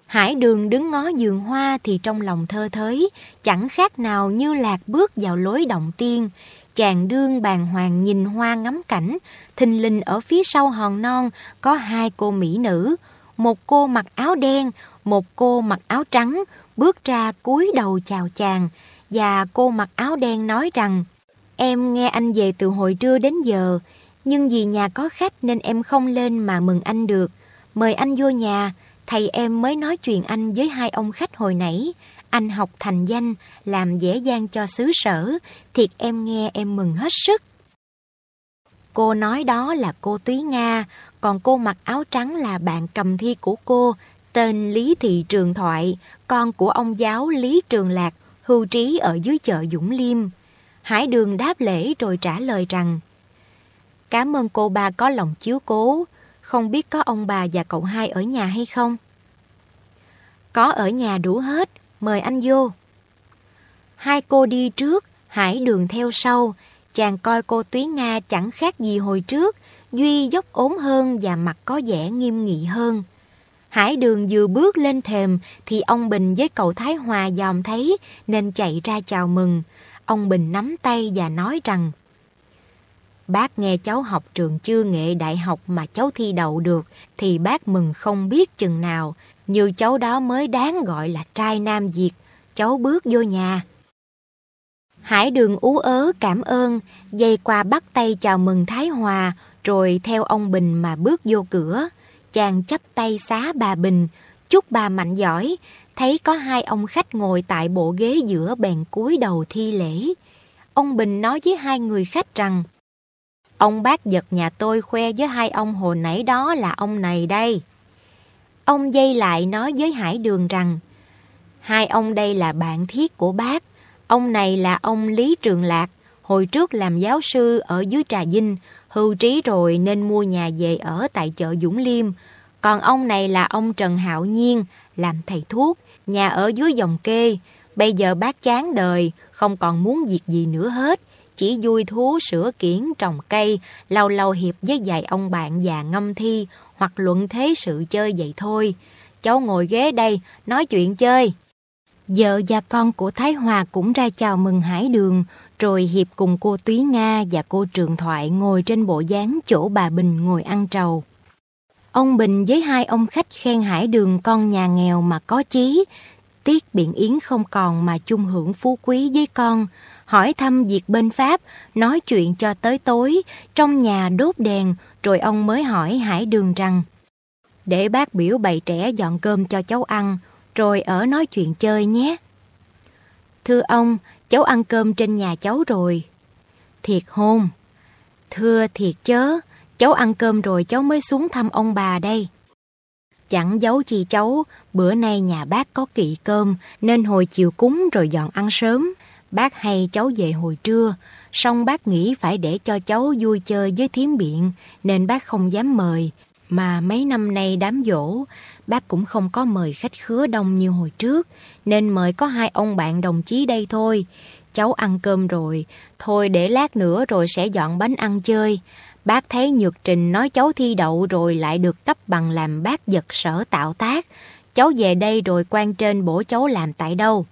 Hải đường đứng ngó giường hoa thì trong lòng thơ thới, chẳng khác nào như lạc bước vào lối động tiên. Chàng đương bàn hoàng nhìn hoa ngắm cảnh, thình lình ở phía sau hòn non có hai cô mỹ nữ. Một cô mặc áo đen, một cô mặc áo trắng, bước ra cúi đầu chào chàng. Và cô mặc áo đen nói rằng, em nghe anh về từ hồi trưa đến giờ, nhưng vì nhà có khách nên em không lên mà mừng anh được. Mời anh vô nhà, Thầy em mới nói chuyện anh với hai ông khách hồi nãy. Anh học thành danh, làm dễ dàng cho xứ sở. Thiệt em nghe em mừng hết sức. Cô nói đó là cô Túy Nga, còn cô mặc áo trắng là bạn cầm thi của cô, tên Lý Thị Trường Thoại, con của ông giáo Lý Trường Lạc, hưu trí ở dưới chợ Dũng Liêm. Hải Đường đáp lễ rồi trả lời rằng Cảm ơn cô ba có lòng chiếu cố, không biết có ông bà và cậu hai ở nhà hay không? Có ở nhà đủ hết, mời anh vô. Hai cô đi trước, Hải Đường theo sau, chàng coi cô Túy Nga chẳng khác gì hồi trước, Duy dốc ốm hơn và mặt có vẻ nghiêm nghị hơn. Hải đường vừa bước lên thềm thì ông Bình với cậu Thái Hòa dòm thấy nên chạy ra chào mừng. Ông Bình nắm tay và nói rằng Bác nghe cháu học trường chưa nghệ đại học mà cháu thi đậu được thì bác mừng không biết chừng nào. Như cháu đó mới đáng gọi là trai Nam Việt. Cháu bước vô nhà. Hải đường ú ớ cảm ơn, dây qua bắt tay chào mừng Thái Hòa, rồi theo ông Bình mà bước vô cửa. Chàng chấp tay xá bà Bình, chúc bà mạnh giỏi, thấy có hai ông khách ngồi tại bộ ghế giữa bèn cúi đầu thi lễ. Ông Bình nói với hai người khách rằng, Ông bác giật nhà tôi khoe với hai ông hồi nãy đó là ông này đây. Ông dây lại nói với Hải Đường rằng, hai ông đây là bạn thiết của bác, ông này là ông Lý Trường Lạc, hồi trước làm giáo sư ở dưới Trà Vinh, hưu trí rồi nên mua nhà về ở tại chợ Dũng Liêm. Còn ông này là ông Trần Hạo Nhiên, làm thầy thuốc, nhà ở dưới dòng kê. Bây giờ bác chán đời, không còn muốn việc gì nữa hết. Chỉ vui thú sửa kiển trồng cây, lâu lâu hiệp với vài ông bạn già ngâm thi hoặc luận thế sự chơi vậy thôi. Cháu ngồi ghế đây, nói chuyện chơi. Vợ và con của Thái Hòa cũng ra chào mừng Hải Đường, rồi Hiệp cùng cô Túy Nga và cô Trường Thoại ngồi trên bộ dáng chỗ bà Bình ngồi ăn trầu. Ông Bình với hai ông khách khen Hải Đường con nhà nghèo mà có chí, tiếc biện yến không còn mà chung hưởng phú quý với con, hỏi thăm việc bên Pháp, nói chuyện cho tới tối, trong nhà đốt đèn, rồi ông mới hỏi Hải Đường rằng Để bác biểu bày trẻ dọn cơm cho cháu ăn, rồi ở nói chuyện chơi nhé. Thưa ông, cháu ăn cơm trên nhà cháu rồi. Thiệt hôn. Thưa thiệt chớ, cháu ăn cơm rồi cháu mới xuống thăm ông bà đây. Chẳng giấu chi cháu, bữa nay nhà bác có kỵ cơm nên hồi chiều cúng rồi dọn ăn sớm. Bác hay cháu về hồi trưa, song bác nghĩ phải để cho cháu vui chơi với thiếm biện nên bác không dám mời. Mà mấy năm nay đám dỗ, bác cũng không có mời khách khứa đông như hồi trước, nên mời có hai ông bạn đồng chí đây thôi. Cháu ăn cơm rồi, thôi để lát nữa rồi sẽ dọn bánh ăn chơi. Bác thấy Nhược Trình nói cháu thi đậu rồi lại được cấp bằng làm bác giật sở tạo tác. Cháu về đây rồi quan trên bổ cháu làm tại đâu?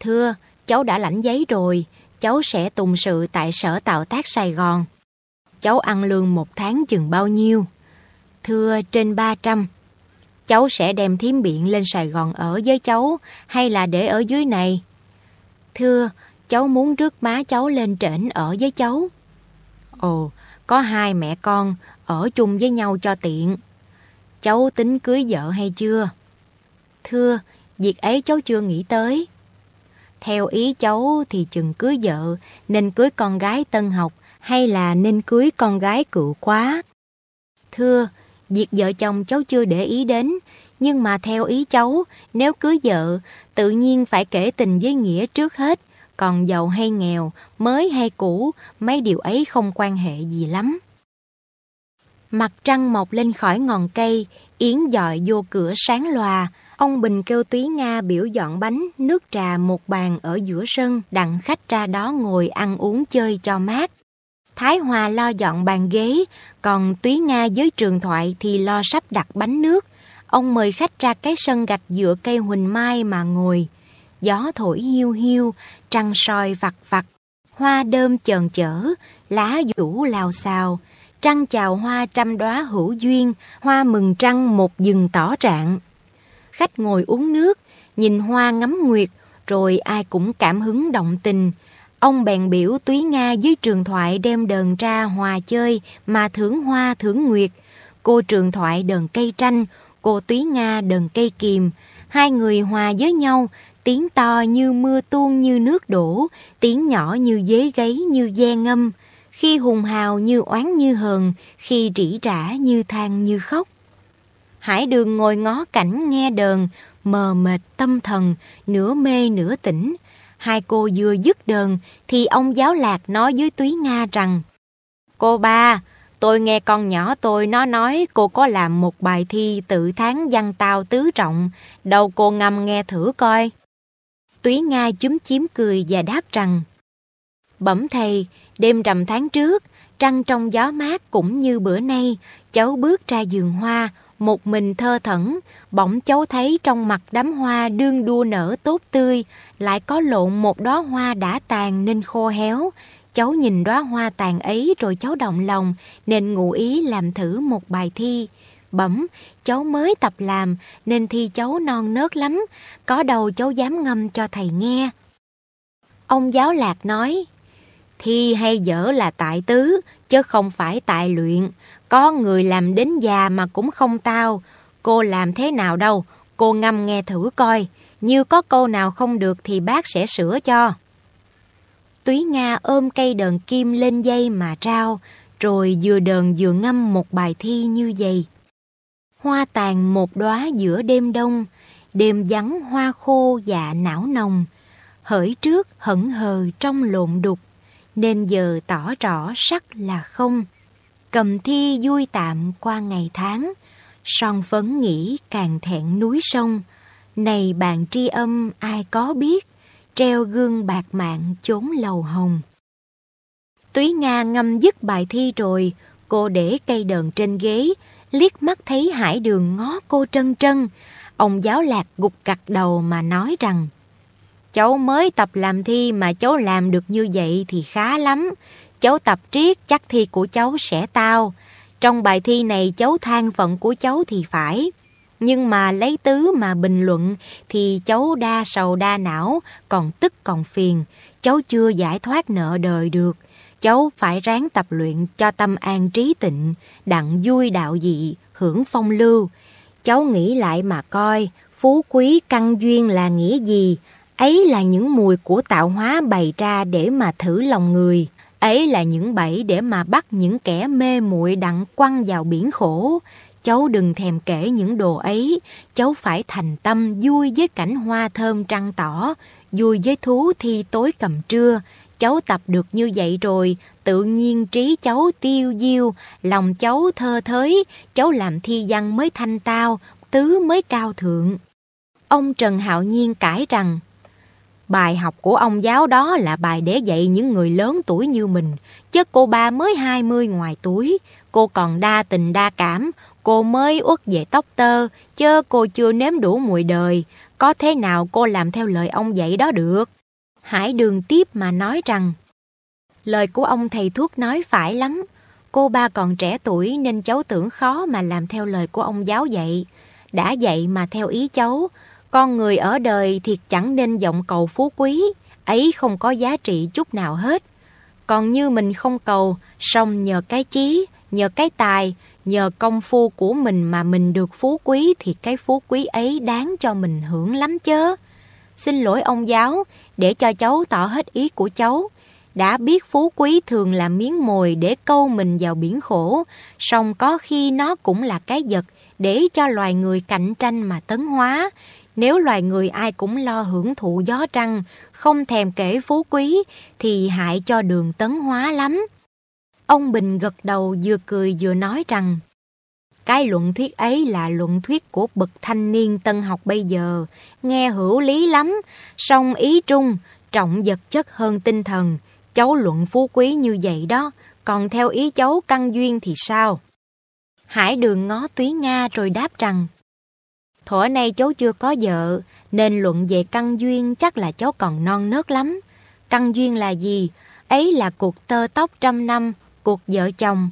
Thưa, cháu đã lãnh giấy rồi, cháu sẽ tùng sự tại sở tạo tác Sài Gòn. Cháu ăn lương một tháng chừng bao nhiêu? Thưa, trên 300. Cháu sẽ đem thiếm biện lên Sài Gòn ở với cháu hay là để ở dưới này? Thưa, cháu muốn rước má cháu lên trển ở với cháu. Ồ, có hai mẹ con ở chung với nhau cho tiện. Cháu tính cưới vợ hay chưa? Thưa, việc ấy cháu chưa nghĩ tới. Theo ý cháu thì chừng cưới vợ nên cưới con gái tân học hay là nên cưới con gái cựu quá? Thưa, việc vợ chồng cháu chưa để ý đến, nhưng mà theo ý cháu, nếu cưới vợ, tự nhiên phải kể tình với Nghĩa trước hết, còn giàu hay nghèo, mới hay cũ, mấy điều ấy không quan hệ gì lắm. Mặt trăng mọc lên khỏi ngọn cây, Yến dọi vô cửa sáng loà, ông Bình kêu Túy Nga biểu dọn bánh, nước trà một bàn ở giữa sân, đặng khách ra đó ngồi ăn uống chơi cho mát. Thái Hòa lo dọn bàn ghế, còn Túy Nga với Trường Thoại thì lo sắp đặt bánh nước. Ông mời khách ra cái sân gạch giữa cây huỳnh mai mà ngồi. Gió thổi hiu hiu, trăng soi vặt vặt, hoa đơm chờn chở, lá vũ lao xào. Trăng chào hoa trăm đóa hữu duyên, hoa mừng trăng một rừng tỏ trạng. Khách ngồi uống nước, nhìn hoa ngắm nguyệt, rồi ai cũng cảm hứng động tình. Ông bèn biểu Túy Nga dưới trường thoại đem đờn ra hòa chơi mà thưởng hoa thưởng nguyệt. Cô trường thoại đờn cây tranh, cô Túy Nga đờn cây kìm. Hai người hòa với nhau, tiếng to như mưa tuôn như nước đổ, tiếng nhỏ như dế gáy như ve ngâm. khi hùng hào như oán như hờn, khi rỉ rả như than như khóc. Hải đường ngồi ngó cảnh nghe đờn, mờ mệt tâm thần, nửa mê nửa tỉnh. Hai cô vừa dứt đờn thì ông giáo lạc nói với Túy Nga rằng Cô ba, tôi nghe con nhỏ tôi nó nói cô có làm một bài thi tự tháng văn tao tứ trọng, đâu cô ngâm nghe thử coi. Túy Nga chúm chím cười và đáp rằng Bẩm thầy, đêm rằm tháng trước, trăng trong gió mát cũng như bữa nay, cháu bước ra giường hoa, một mình thơ thẩn, bỗng cháu thấy trong mặt đám hoa đương đua nở tốt tươi, lại có lộn một đóa hoa đã tàn nên khô héo. Cháu nhìn đóa hoa tàn ấy rồi cháu động lòng, nên ngụ ý làm thử một bài thi. Bẩm, cháu mới tập làm, nên thi cháu non nớt lắm, có đâu cháu dám ngâm cho thầy nghe. Ông giáo lạc nói, thi hay dở là tại tứ, chứ không phải tại luyện. Có người làm đến già mà cũng không tao. Cô làm thế nào đâu, cô ngâm nghe thử coi. Như có câu nào không được thì bác sẽ sửa cho. Túy Nga ôm cây đờn kim lên dây mà trao, rồi vừa đờn vừa ngâm một bài thi như vậy. Hoa tàn một đóa giữa đêm đông, đêm vắng hoa khô dạ não nồng, hỡi trước hững hờ trong lộn đục, nên giờ tỏ rõ sắc là không. Cầm thi vui tạm qua ngày tháng, son phấn nghĩ càng thẹn núi sông. Này bạn tri âm ai có biết, treo gương bạc mạng chốn lầu hồng. Túy Nga ngâm dứt bài thi rồi, cô để cây đờn trên ghế, liếc mắt thấy hải đường ngó cô trân trân. Ông giáo lạc gục cặt đầu mà nói rằng, Cháu mới tập làm thi mà cháu làm được như vậy thì khá lắm. Cháu tập triết chắc thi của cháu sẽ tao. Trong bài thi này cháu than phận của cháu thì phải. Nhưng mà lấy tứ mà bình luận thì cháu đa sầu đa não, còn tức còn phiền. Cháu chưa giải thoát nợ đời được. Cháu phải ráng tập luyện cho tâm an trí tịnh, đặng vui đạo dị, hưởng phong lưu. Cháu nghĩ lại mà coi, phú quý căn duyên là nghĩa gì? Ấy là những mùi của tạo hóa bày ra để mà thử lòng người. Ấy là những bẫy để mà bắt những kẻ mê muội đặng quăng vào biển khổ. Cháu đừng thèm kể những đồ ấy, cháu phải thành tâm vui với cảnh hoa thơm trăng tỏ, vui với thú thi tối cầm trưa. Cháu tập được như vậy rồi, tự nhiên trí cháu tiêu diêu, lòng cháu thơ thới, cháu làm thi văn mới thanh tao, tứ mới cao thượng. Ông Trần Hạo Nhiên cãi rằng, Bài học của ông giáo đó là bài để dạy những người lớn tuổi như mình. Chứ cô ba mới 20 ngoài tuổi, cô còn đa tình đa cảm, cô mới uất về tóc tơ, chứ cô chưa nếm đủ mùi đời. Có thế nào cô làm theo lời ông dạy đó được? Hải đường tiếp mà nói rằng, lời của ông thầy thuốc nói phải lắm. Cô ba còn trẻ tuổi nên cháu tưởng khó mà làm theo lời của ông giáo dạy. Đã dạy mà theo ý cháu, con người ở đời thiệt chẳng nên vọng cầu phú quý, ấy không có giá trị chút nào hết. Còn như mình không cầu, song nhờ cái chí, nhờ cái tài, nhờ công phu của mình mà mình được phú quý thì cái phú quý ấy đáng cho mình hưởng lắm chớ. Xin lỗi ông giáo, để cho cháu tỏ hết ý của cháu. Đã biết phú quý thường là miếng mồi để câu mình vào biển khổ, song có khi nó cũng là cái vật để cho loài người cạnh tranh mà tấn hóa, nếu loài người ai cũng lo hưởng thụ gió trăng, không thèm kể phú quý, thì hại cho đường tấn hóa lắm. Ông Bình gật đầu vừa cười vừa nói rằng, cái luận thuyết ấy là luận thuyết của bậc thanh niên tân học bây giờ, nghe hữu lý lắm, song ý trung, trọng vật chất hơn tinh thần, cháu luận phú quý như vậy đó, còn theo ý cháu căn duyên thì sao? Hải đường ngó túy Nga rồi đáp rằng, Thổ nay cháu chưa có vợ, nên luận về căn duyên chắc là cháu còn non nớt lắm. Căn duyên là gì? Ấy là cuộc tơ tóc trăm năm, cuộc vợ chồng.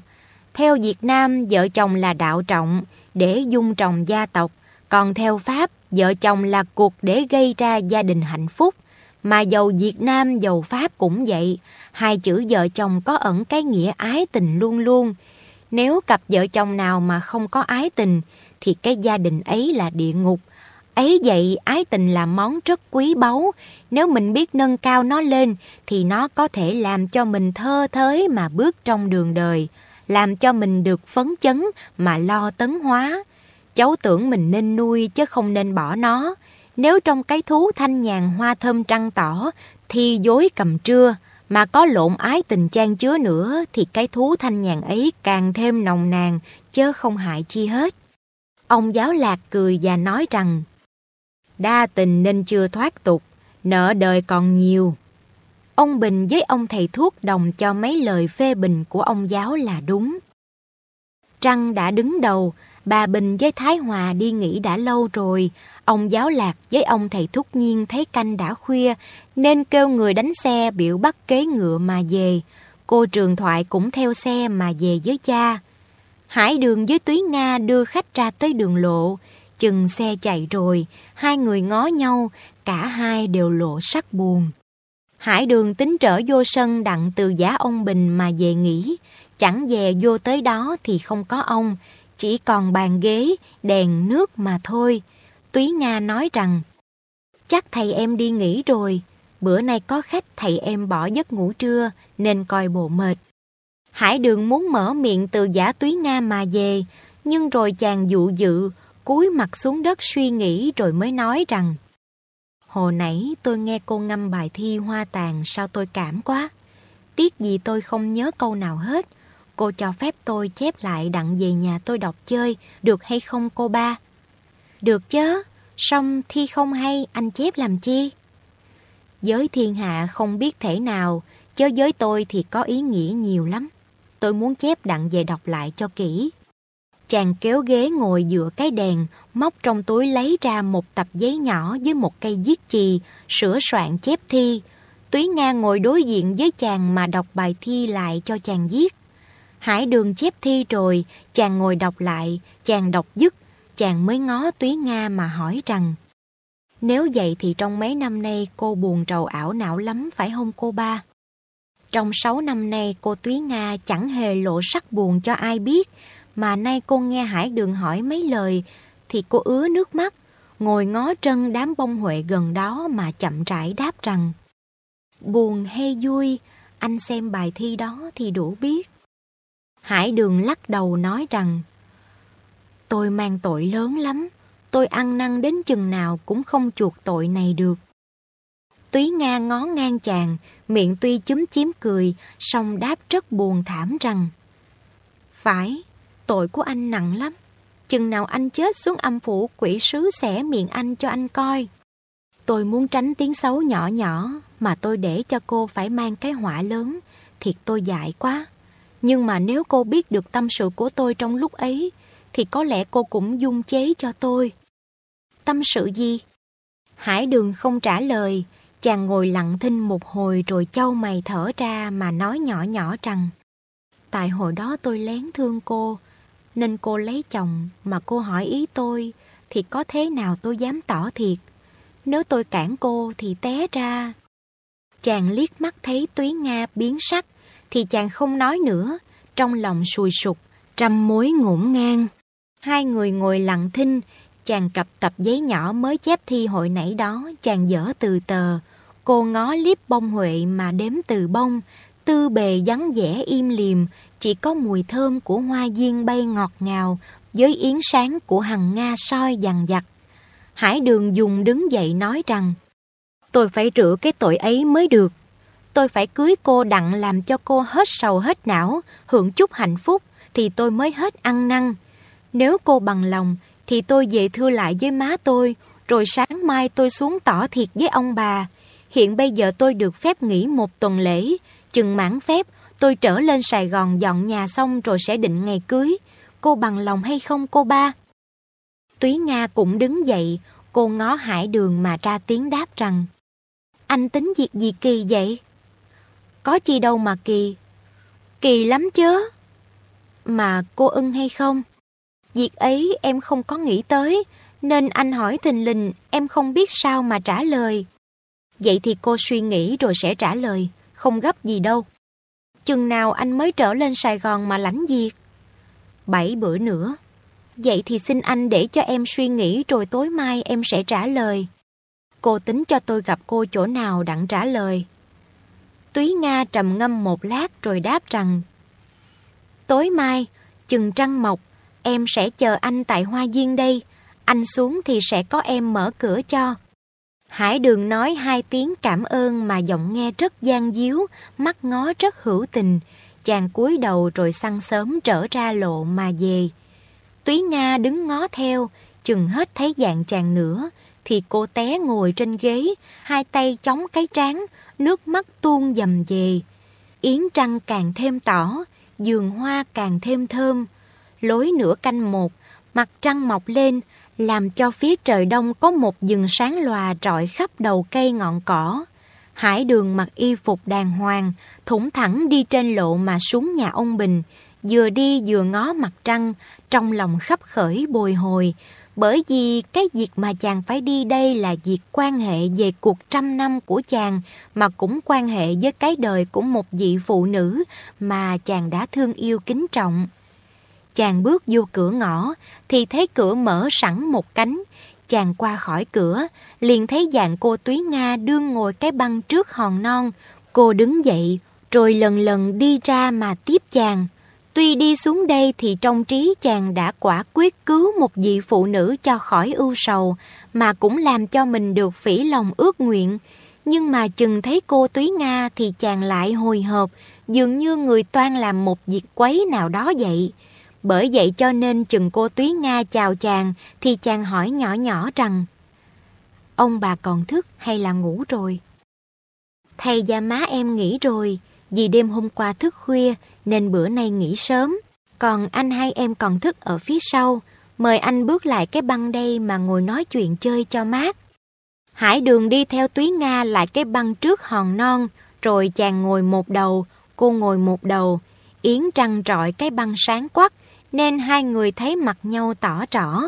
Theo Việt Nam, vợ chồng là đạo trọng, để dung trồng gia tộc. Còn theo Pháp, vợ chồng là cuộc để gây ra gia đình hạnh phúc. Mà dầu Việt Nam, dầu Pháp cũng vậy. Hai chữ vợ chồng có ẩn cái nghĩa ái tình luôn luôn. Nếu cặp vợ chồng nào mà không có ái tình, thì cái gia đình ấy là địa ngục. Ấy vậy ái tình là món rất quý báu, nếu mình biết nâng cao nó lên thì nó có thể làm cho mình thơ thới mà bước trong đường đời, làm cho mình được phấn chấn mà lo tấn hóa. Cháu tưởng mình nên nuôi chứ không nên bỏ nó. Nếu trong cái thú thanh nhàn hoa thơm trăng tỏ thì dối cầm trưa, mà có lộn ái tình trang chứa nữa thì cái thú thanh nhàn ấy càng thêm nồng nàn, chớ không hại chi hết. Ông giáo lạc cười và nói rằng, đa tình nên chưa thoát tục, nợ đời còn nhiều. Ông Bình với ông thầy thuốc đồng cho mấy lời phê bình của ông giáo là đúng. Trăng đã đứng đầu, bà Bình với Thái Hòa đi nghỉ đã lâu rồi, Ông giáo lạc với ông thầy thúc nhiên thấy canh đã khuya nên kêu người đánh xe biểu bắt kế ngựa mà về. Cô trường thoại cũng theo xe mà về với cha. Hải đường với túy Nga đưa khách ra tới đường lộ. Chừng xe chạy rồi, hai người ngó nhau, cả hai đều lộ sắc buồn. Hải đường tính trở vô sân đặng từ giá ông Bình mà về nghỉ. Chẳng về vô tới đó thì không có ông, chỉ còn bàn ghế, đèn, nước mà thôi. Túy Nga nói rằng Chắc thầy em đi nghỉ rồi, bữa nay có khách thầy em bỏ giấc ngủ trưa nên coi bộ mệt. Hải đường muốn mở miệng từ giả Túy Nga mà về, nhưng rồi chàng dụ dự, cúi mặt xuống đất suy nghĩ rồi mới nói rằng Hồi nãy tôi nghe cô ngâm bài thi hoa tàn sao tôi cảm quá. Tiếc gì tôi không nhớ câu nào hết. Cô cho phép tôi chép lại đặng về nhà tôi đọc chơi, được hay không cô ba? Được chứ, song thi không hay anh chép làm chi? Giới thiên hạ không biết thể nào, chứ giới tôi thì có ý nghĩa nhiều lắm. Tôi muốn chép đặng về đọc lại cho kỹ. Chàng kéo ghế ngồi dựa cái đèn, móc trong túi lấy ra một tập giấy nhỏ với một cây viết chì, sửa soạn chép thi. Túy Nga ngồi đối diện với chàng mà đọc bài thi lại cho chàng viết. Hải đường chép thi rồi, chàng ngồi đọc lại, chàng đọc dứt, chàng mới ngó Túy Nga mà hỏi rằng Nếu vậy thì trong mấy năm nay cô buồn trầu ảo não lắm phải không cô ba? Trong sáu năm nay cô Túy Nga chẳng hề lộ sắc buồn cho ai biết Mà nay cô nghe Hải Đường hỏi mấy lời Thì cô ứa nước mắt Ngồi ngó trân đám bông huệ gần đó mà chậm rãi đáp rằng Buồn hay vui, anh xem bài thi đó thì đủ biết. Hải Đường lắc đầu nói rằng Tôi mang tội lớn lắm, tôi ăn năn đến chừng nào cũng không chuộc tội này được. Túy Nga ngó ngang chàng, miệng tuy chúm chím cười, song đáp rất buồn thảm rằng Phải, tội của anh nặng lắm. Chừng nào anh chết xuống âm phủ quỷ sứ xẻ miệng anh cho anh coi. Tôi muốn tránh tiếng xấu nhỏ nhỏ mà tôi để cho cô phải mang cái họa lớn, thiệt tôi dại quá. Nhưng mà nếu cô biết được tâm sự của tôi trong lúc ấy thì có lẽ cô cũng dung chế cho tôi. Tâm sự gì? Hải đường không trả lời, chàng ngồi lặng thinh một hồi rồi châu mày thở ra mà nói nhỏ nhỏ rằng Tại hồi đó tôi lén thương cô, nên cô lấy chồng mà cô hỏi ý tôi thì có thế nào tôi dám tỏ thiệt. Nếu tôi cản cô thì té ra. Chàng liếc mắt thấy Túy Nga biến sắc thì chàng không nói nữa, trong lòng sùi sụp, trăm mối ngổn ngang. Hai người ngồi lặng thinh, chàng cặp tập giấy nhỏ mới chép thi hội nãy đó, chàng dở từ tờ. Cô ngó liếp bông huệ mà đếm từ bông, tư bề vắng vẻ im liềm, chỉ có mùi thơm của hoa diên bay ngọt ngào, với yến sáng của hằng Nga soi dằn dặt. Hải đường dùng đứng dậy nói rằng, tôi phải rửa cái tội ấy mới được. Tôi phải cưới cô đặng làm cho cô hết sầu hết não, hưởng chút hạnh phúc, thì tôi mới hết ăn năn. Nếu cô bằng lòng, thì tôi về thưa lại với má tôi, rồi sáng mai tôi xuống tỏ thiệt với ông bà. Hiện bây giờ tôi được phép nghỉ một tuần lễ, chừng mãn phép, tôi trở lên Sài Gòn dọn nhà xong rồi sẽ định ngày cưới. Cô bằng lòng hay không cô ba? Túy Nga cũng đứng dậy, cô ngó hải đường mà ra tiếng đáp rằng Anh tính việc gì kỳ vậy? Có chi đâu mà kỳ. Kỳ lắm chứ. Mà cô ưng hay không? Việc ấy em không có nghĩ tới, nên anh hỏi thình lình em không biết sao mà trả lời. Vậy thì cô suy nghĩ rồi sẽ trả lời, không gấp gì đâu. Chừng nào anh mới trở lên Sài Gòn mà lãnh việc? Bảy bữa nữa. Vậy thì xin anh để cho em suy nghĩ rồi tối mai em sẽ trả lời. Cô tính cho tôi gặp cô chỗ nào đặng trả lời. Túy Nga trầm ngâm một lát rồi đáp rằng Tối mai, chừng trăng mọc, em sẽ chờ anh tại Hoa Viên đây. Anh xuống thì sẽ có em mở cửa cho. Hải đường nói hai tiếng cảm ơn mà giọng nghe rất gian díu, mắt ngó rất hữu tình. Chàng cúi đầu rồi săn sớm trở ra lộ mà về. Túy Nga đứng ngó theo, chừng hết thấy dạng chàng nữa, thì cô té ngồi trên ghế, hai tay chống cái trán, nước mắt tuôn dầm về. Yến trăng càng thêm tỏ, giường hoa càng thêm thơm. Lối nửa canh một, mặt trăng mọc lên, làm cho phía trời đông có một rừng sáng lòa trọi khắp đầu cây ngọn cỏ. Hải đường mặc y phục đàng hoàng, thủng thẳng đi trên lộ mà xuống nhà ông Bình, vừa đi vừa ngó mặt trăng, trong lòng khắp khởi bồi hồi, bởi vì cái việc mà chàng phải đi đây là việc quan hệ về cuộc trăm năm của chàng mà cũng quan hệ với cái đời của một vị phụ nữ mà chàng đã thương yêu kính trọng. Chàng bước vô cửa ngõ thì thấy cửa mở sẵn một cánh. Chàng qua khỏi cửa, liền thấy dạng cô Túy Nga đương ngồi cái băng trước hòn non. Cô đứng dậy, rồi lần lần đi ra mà tiếp chàng. Tuy đi xuống đây thì trong trí chàng đã quả quyết cứu một vị phụ nữ cho khỏi ưu sầu, mà cũng làm cho mình được phỉ lòng ước nguyện. Nhưng mà chừng thấy cô Túy Nga thì chàng lại hồi hộp, dường như người toan làm một việc quấy nào đó vậy. Bởi vậy cho nên chừng cô Túy Nga chào chàng thì chàng hỏi nhỏ nhỏ rằng Ông bà còn thức hay là ngủ rồi? Thầy và má em nghỉ rồi, vì đêm hôm qua thức khuya nên bữa nay nghỉ sớm. Còn anh hai em còn thức ở phía sau, mời anh bước lại cái băng đây mà ngồi nói chuyện chơi cho mát. Hải đường đi theo túy Nga lại cái băng trước hòn non, rồi chàng ngồi một đầu, cô ngồi một đầu. Yến trăng trọi cái băng sáng quắc, nên hai người thấy mặt nhau tỏ rõ.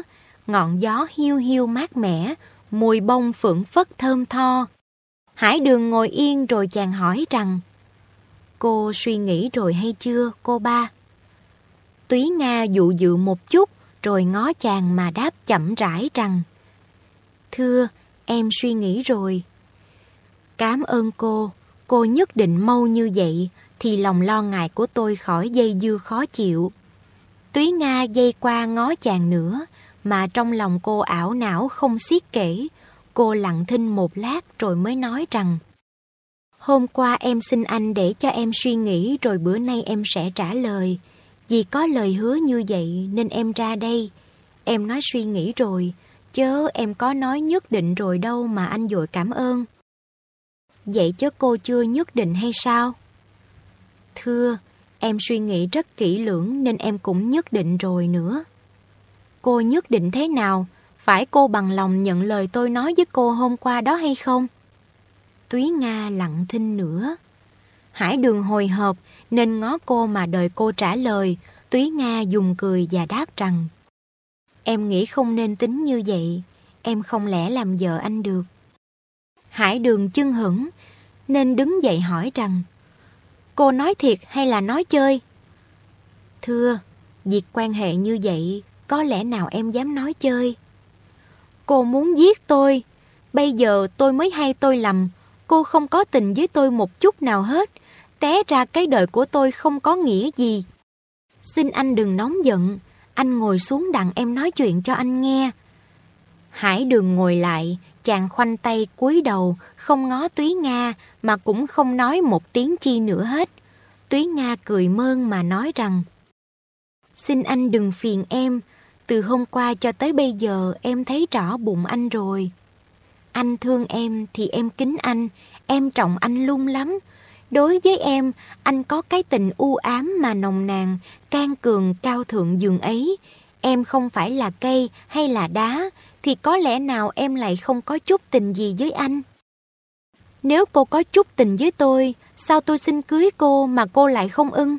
Ngọn gió hiu hiu mát mẻ, mùi bông phượng phất thơm tho. Hải đường ngồi yên rồi chàng hỏi rằng Cô suy nghĩ rồi hay chưa, cô ba? Túy Nga dụ dự một chút, rồi ngó chàng mà đáp chậm rãi rằng Thưa, em suy nghĩ rồi. Cảm ơn cô, cô nhất định mau như vậy, thì lòng lo ngại của tôi khỏi dây dưa khó chịu. Túy Nga dây qua ngó chàng nữa, mà trong lòng cô ảo não không xiết kể. Cô lặng thinh một lát rồi mới nói rằng Hôm qua em xin anh để cho em suy nghĩ rồi bữa nay em sẽ trả lời. Vì có lời hứa như vậy nên em ra đây. Em nói suy nghĩ rồi, chớ em có nói nhất định rồi đâu mà anh dội cảm ơn. Vậy chứ cô chưa nhất định hay sao? Thưa, em suy nghĩ rất kỹ lưỡng nên em cũng nhất định rồi nữa. Cô nhất định thế nào? Phải cô bằng lòng nhận lời tôi nói với cô hôm qua đó hay không? Túy Nga lặng thinh nữa. Hải đường hồi hộp nên ngó cô mà đợi cô trả lời. Túy Nga dùng cười và đáp rằng, Em nghĩ không nên tính như vậy. Em không lẽ làm vợ anh được. Hải đường chân hững nên đứng dậy hỏi rằng Cô nói thiệt hay là nói chơi? Thưa, việc quan hệ như vậy có lẽ nào em dám nói chơi? Cô muốn giết tôi. Bây giờ tôi mới hay tôi lầm Cô không có tình với tôi một chút nào hết. Té ra cái đời của tôi không có nghĩa gì. Xin anh đừng nóng giận. Anh ngồi xuống đặng em nói chuyện cho anh nghe. Hải đường ngồi lại, chàng khoanh tay cúi đầu, không ngó Túy Nga, mà cũng không nói một tiếng chi nữa hết. Túy Nga cười mơn mà nói rằng Xin anh đừng phiền em, từ hôm qua cho tới bây giờ em thấy rõ bụng anh rồi. Anh thương em thì em kính anh, em trọng anh lung lắm. Đối với em, anh có cái tình u ám mà nồng nàn, can cường cao thượng giường ấy. Em không phải là cây hay là đá, thì có lẽ nào em lại không có chút tình gì với anh? Nếu cô có chút tình với tôi, sao tôi xin cưới cô mà cô lại không ưng?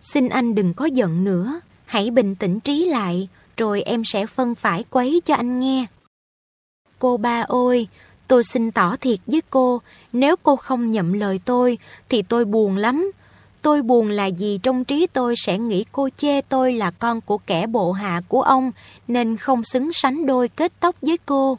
Xin anh đừng có giận nữa, hãy bình tĩnh trí lại, rồi em sẽ phân phải quấy cho anh nghe. Cô ba ơi, tôi xin tỏ thiệt với cô, nếu cô không nhậm lời tôi thì tôi buồn lắm. Tôi buồn là vì trong trí tôi sẽ nghĩ cô chê tôi là con của kẻ bộ hạ của ông, nên không xứng sánh đôi kết tóc với cô.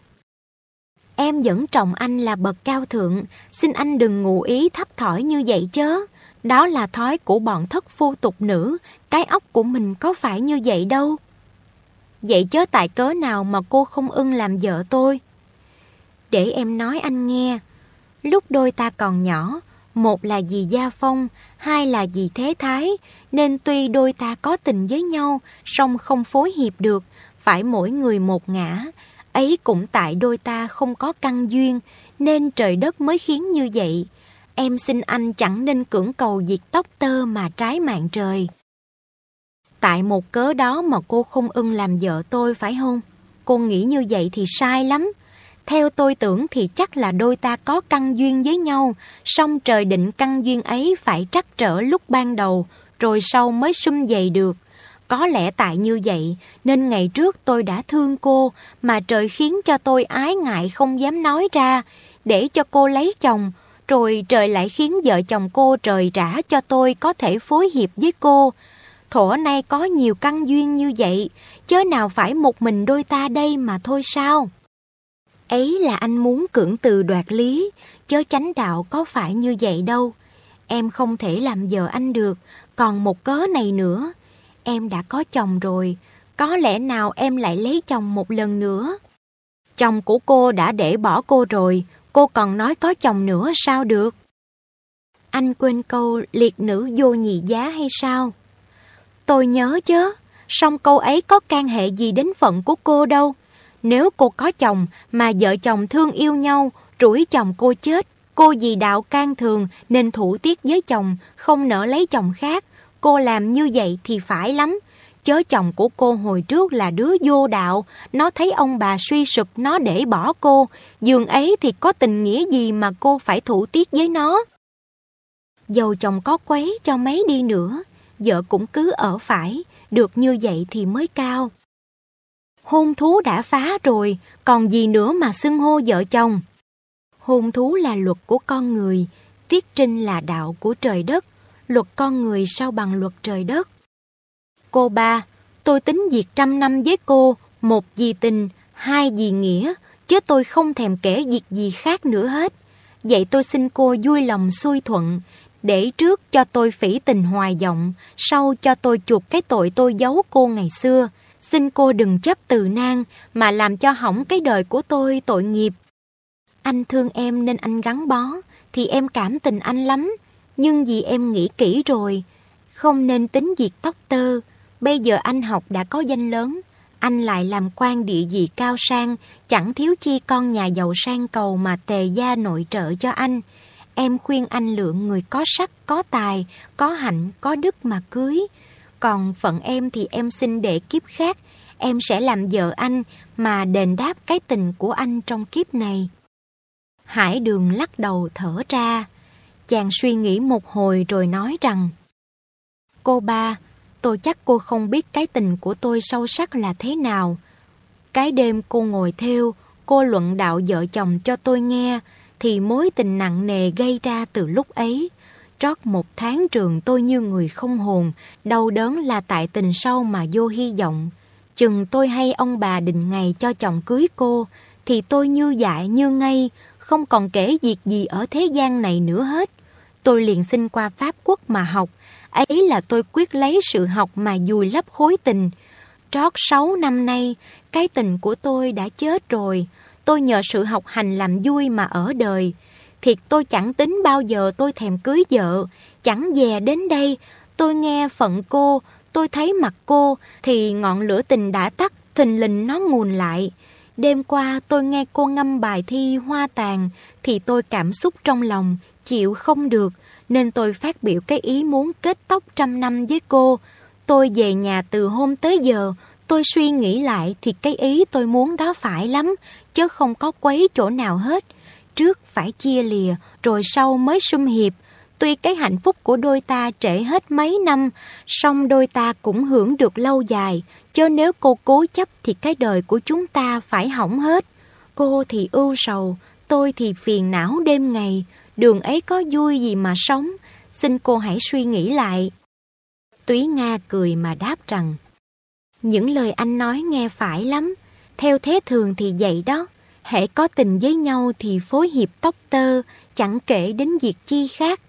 Em vẫn trọng anh là bậc cao thượng, xin anh đừng ngụ ý thấp thỏi như vậy chớ. Đó là thói của bọn thất phu tục nữ, cái óc của mình có phải như vậy đâu. Vậy chớ tại cớ nào mà cô không ưng làm vợ tôi? Để em nói anh nghe, lúc đôi ta còn nhỏ, một là vì gia phong, hai là vì thế thái, nên tuy đôi ta có tình với nhau, song không phối hiệp được, phải mỗi người một ngã. Ấy cũng tại đôi ta không có căn duyên, nên trời đất mới khiến như vậy. Em xin anh chẳng nên cưỡng cầu diệt tóc tơ mà trái mạng trời. Tại một cớ đó mà cô không ưng làm vợ tôi phải không? Cô nghĩ như vậy thì sai lắm. Theo tôi tưởng thì chắc là đôi ta có căn duyên với nhau, song trời định căn duyên ấy phải trắc trở lúc ban đầu, rồi sau mới sum dày được. Có lẽ tại như vậy, nên ngày trước tôi đã thương cô, mà trời khiến cho tôi ái ngại không dám nói ra, để cho cô lấy chồng, rồi trời lại khiến vợ chồng cô trời trả cho tôi có thể phối hiệp với cô. Thổ nay có nhiều căn duyên như vậy, chớ nào phải một mình đôi ta đây mà thôi sao? Ấy là anh muốn cưỡng từ đoạt lý, chớ chánh đạo có phải như vậy đâu. Em không thể làm vợ anh được, còn một cớ này nữa. Em đã có chồng rồi, có lẽ nào em lại lấy chồng một lần nữa? Chồng của cô đã để bỏ cô rồi, cô còn nói có chồng nữa sao được? Anh quên câu liệt nữ vô nhị giá hay sao? Tôi nhớ chứ, song câu ấy có can hệ gì đến phận của cô đâu. Nếu cô có chồng mà vợ chồng thương yêu nhau, rủi chồng cô chết, cô vì đạo can thường nên thủ tiết với chồng, không nỡ lấy chồng khác. Cô làm như vậy thì phải lắm. Chớ chồng của cô hồi trước là đứa vô đạo, nó thấy ông bà suy sụp nó để bỏ cô, giường ấy thì có tình nghĩa gì mà cô phải thủ tiết với nó. Dầu chồng có quấy cho mấy đi nữa, vợ cũng cứ ở phải, được như vậy thì mới cao. Hôn thú đã phá rồi, còn gì nữa mà xưng hô vợ chồng. Hôn thú là luật của con người, tiết trinh là đạo của trời đất, luật con người sao bằng luật trời đất. Cô ba, tôi tính việc trăm năm với cô, một vì tình, hai vì nghĩa, chứ tôi không thèm kể việc gì khác nữa hết. Vậy tôi xin cô vui lòng xuôi thuận, để trước cho tôi phỉ tình hoài vọng, sau cho tôi chuộc cái tội tôi giấu cô ngày xưa. Xin cô đừng chấp từ nan mà làm cho hỏng cái đời của tôi tội nghiệp. Anh thương em nên anh gắn bó, thì em cảm tình anh lắm. Nhưng vì em nghĩ kỹ rồi, không nên tính việc tóc tơ. Bây giờ anh học đã có danh lớn, anh lại làm quan địa vị cao sang, chẳng thiếu chi con nhà giàu sang cầu mà tề gia nội trợ cho anh. Em khuyên anh lượng người có sắc, có tài, có hạnh, có đức mà cưới. Còn phận em thì em xin để kiếp khác, em sẽ làm vợ anh mà đền đáp cái tình của anh trong kiếp này. Hải đường lắc đầu thở ra. Chàng suy nghĩ một hồi rồi nói rằng Cô ba, tôi chắc cô không biết cái tình của tôi sâu sắc là thế nào. Cái đêm cô ngồi theo, cô luận đạo vợ chồng cho tôi nghe, thì mối tình nặng nề gây ra từ lúc ấy. Trót một tháng trường tôi như người không hồn, đau đớn là tại tình sâu mà vô hy vọng. Chừng tôi hay ông bà định ngày cho chồng cưới cô, thì tôi như dại như ngây, không còn kể việc gì ở thế gian này nữa hết. Tôi liền xin qua Pháp Quốc mà học, ấy là tôi quyết lấy sự học mà dùi lấp khối tình. Trót 6 năm nay, cái tình của tôi đã chết rồi, tôi nhờ sự học hành làm vui mà ở đời. Thiệt tôi chẳng tính bao giờ tôi thèm cưới vợ, chẳng dè đến đây, tôi nghe phận cô, tôi thấy mặt cô, thì ngọn lửa tình đã tắt, thình lình nó nguồn lại. Đêm qua tôi nghe cô ngâm bài thi hoa tàn, thì tôi cảm xúc trong lòng, chịu không được, nên tôi phát biểu cái ý muốn kết tóc trăm năm với cô. Tôi về nhà từ hôm tới giờ, tôi suy nghĩ lại thì cái ý tôi muốn đó phải lắm, chứ không có quấy chỗ nào hết. Trước phải chia lìa, rồi sau mới sum hiệp. Tuy cái hạnh phúc của đôi ta trễ hết mấy năm, song đôi ta cũng hưởng được lâu dài, chứ nếu cô cố chấp thì cái đời của chúng ta phải hỏng hết. Cô thì ưu sầu, tôi thì phiền não đêm ngày, đường ấy có vui gì mà sống. xin cô hãy suy nghĩ lại. Túy Nga cười mà đáp rằng, những lời anh nói nghe phải lắm, theo thế thường thì vậy đó, hễ có tình với nhau thì phối hiệp tóc tơ, chẳng kể đến việc chi khác.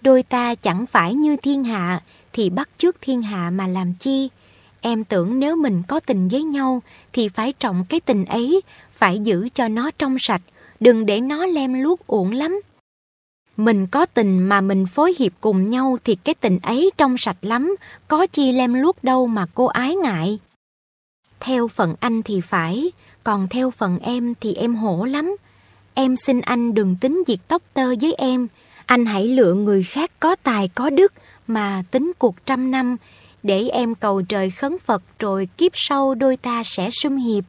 Đôi ta chẳng phải như thiên hạ, thì bắt trước thiên hạ mà làm chi. Em tưởng nếu mình có tình với nhau thì phải trọng cái tình ấy, phải giữ cho nó trong sạch, đừng để nó lem luốc uổng lắm. Mình có tình mà mình phối hiệp cùng nhau thì cái tình ấy trong sạch lắm, có chi lem luốc đâu mà cô ái ngại. Theo phận anh thì phải, còn theo phần em thì em hổ lắm. Em xin anh đừng tính việc tóc tơ với em, anh hãy lựa người khác có tài có đức mà tính cuộc trăm năm, để em cầu trời khấn Phật rồi kiếp sau đôi ta sẽ sum hiệp.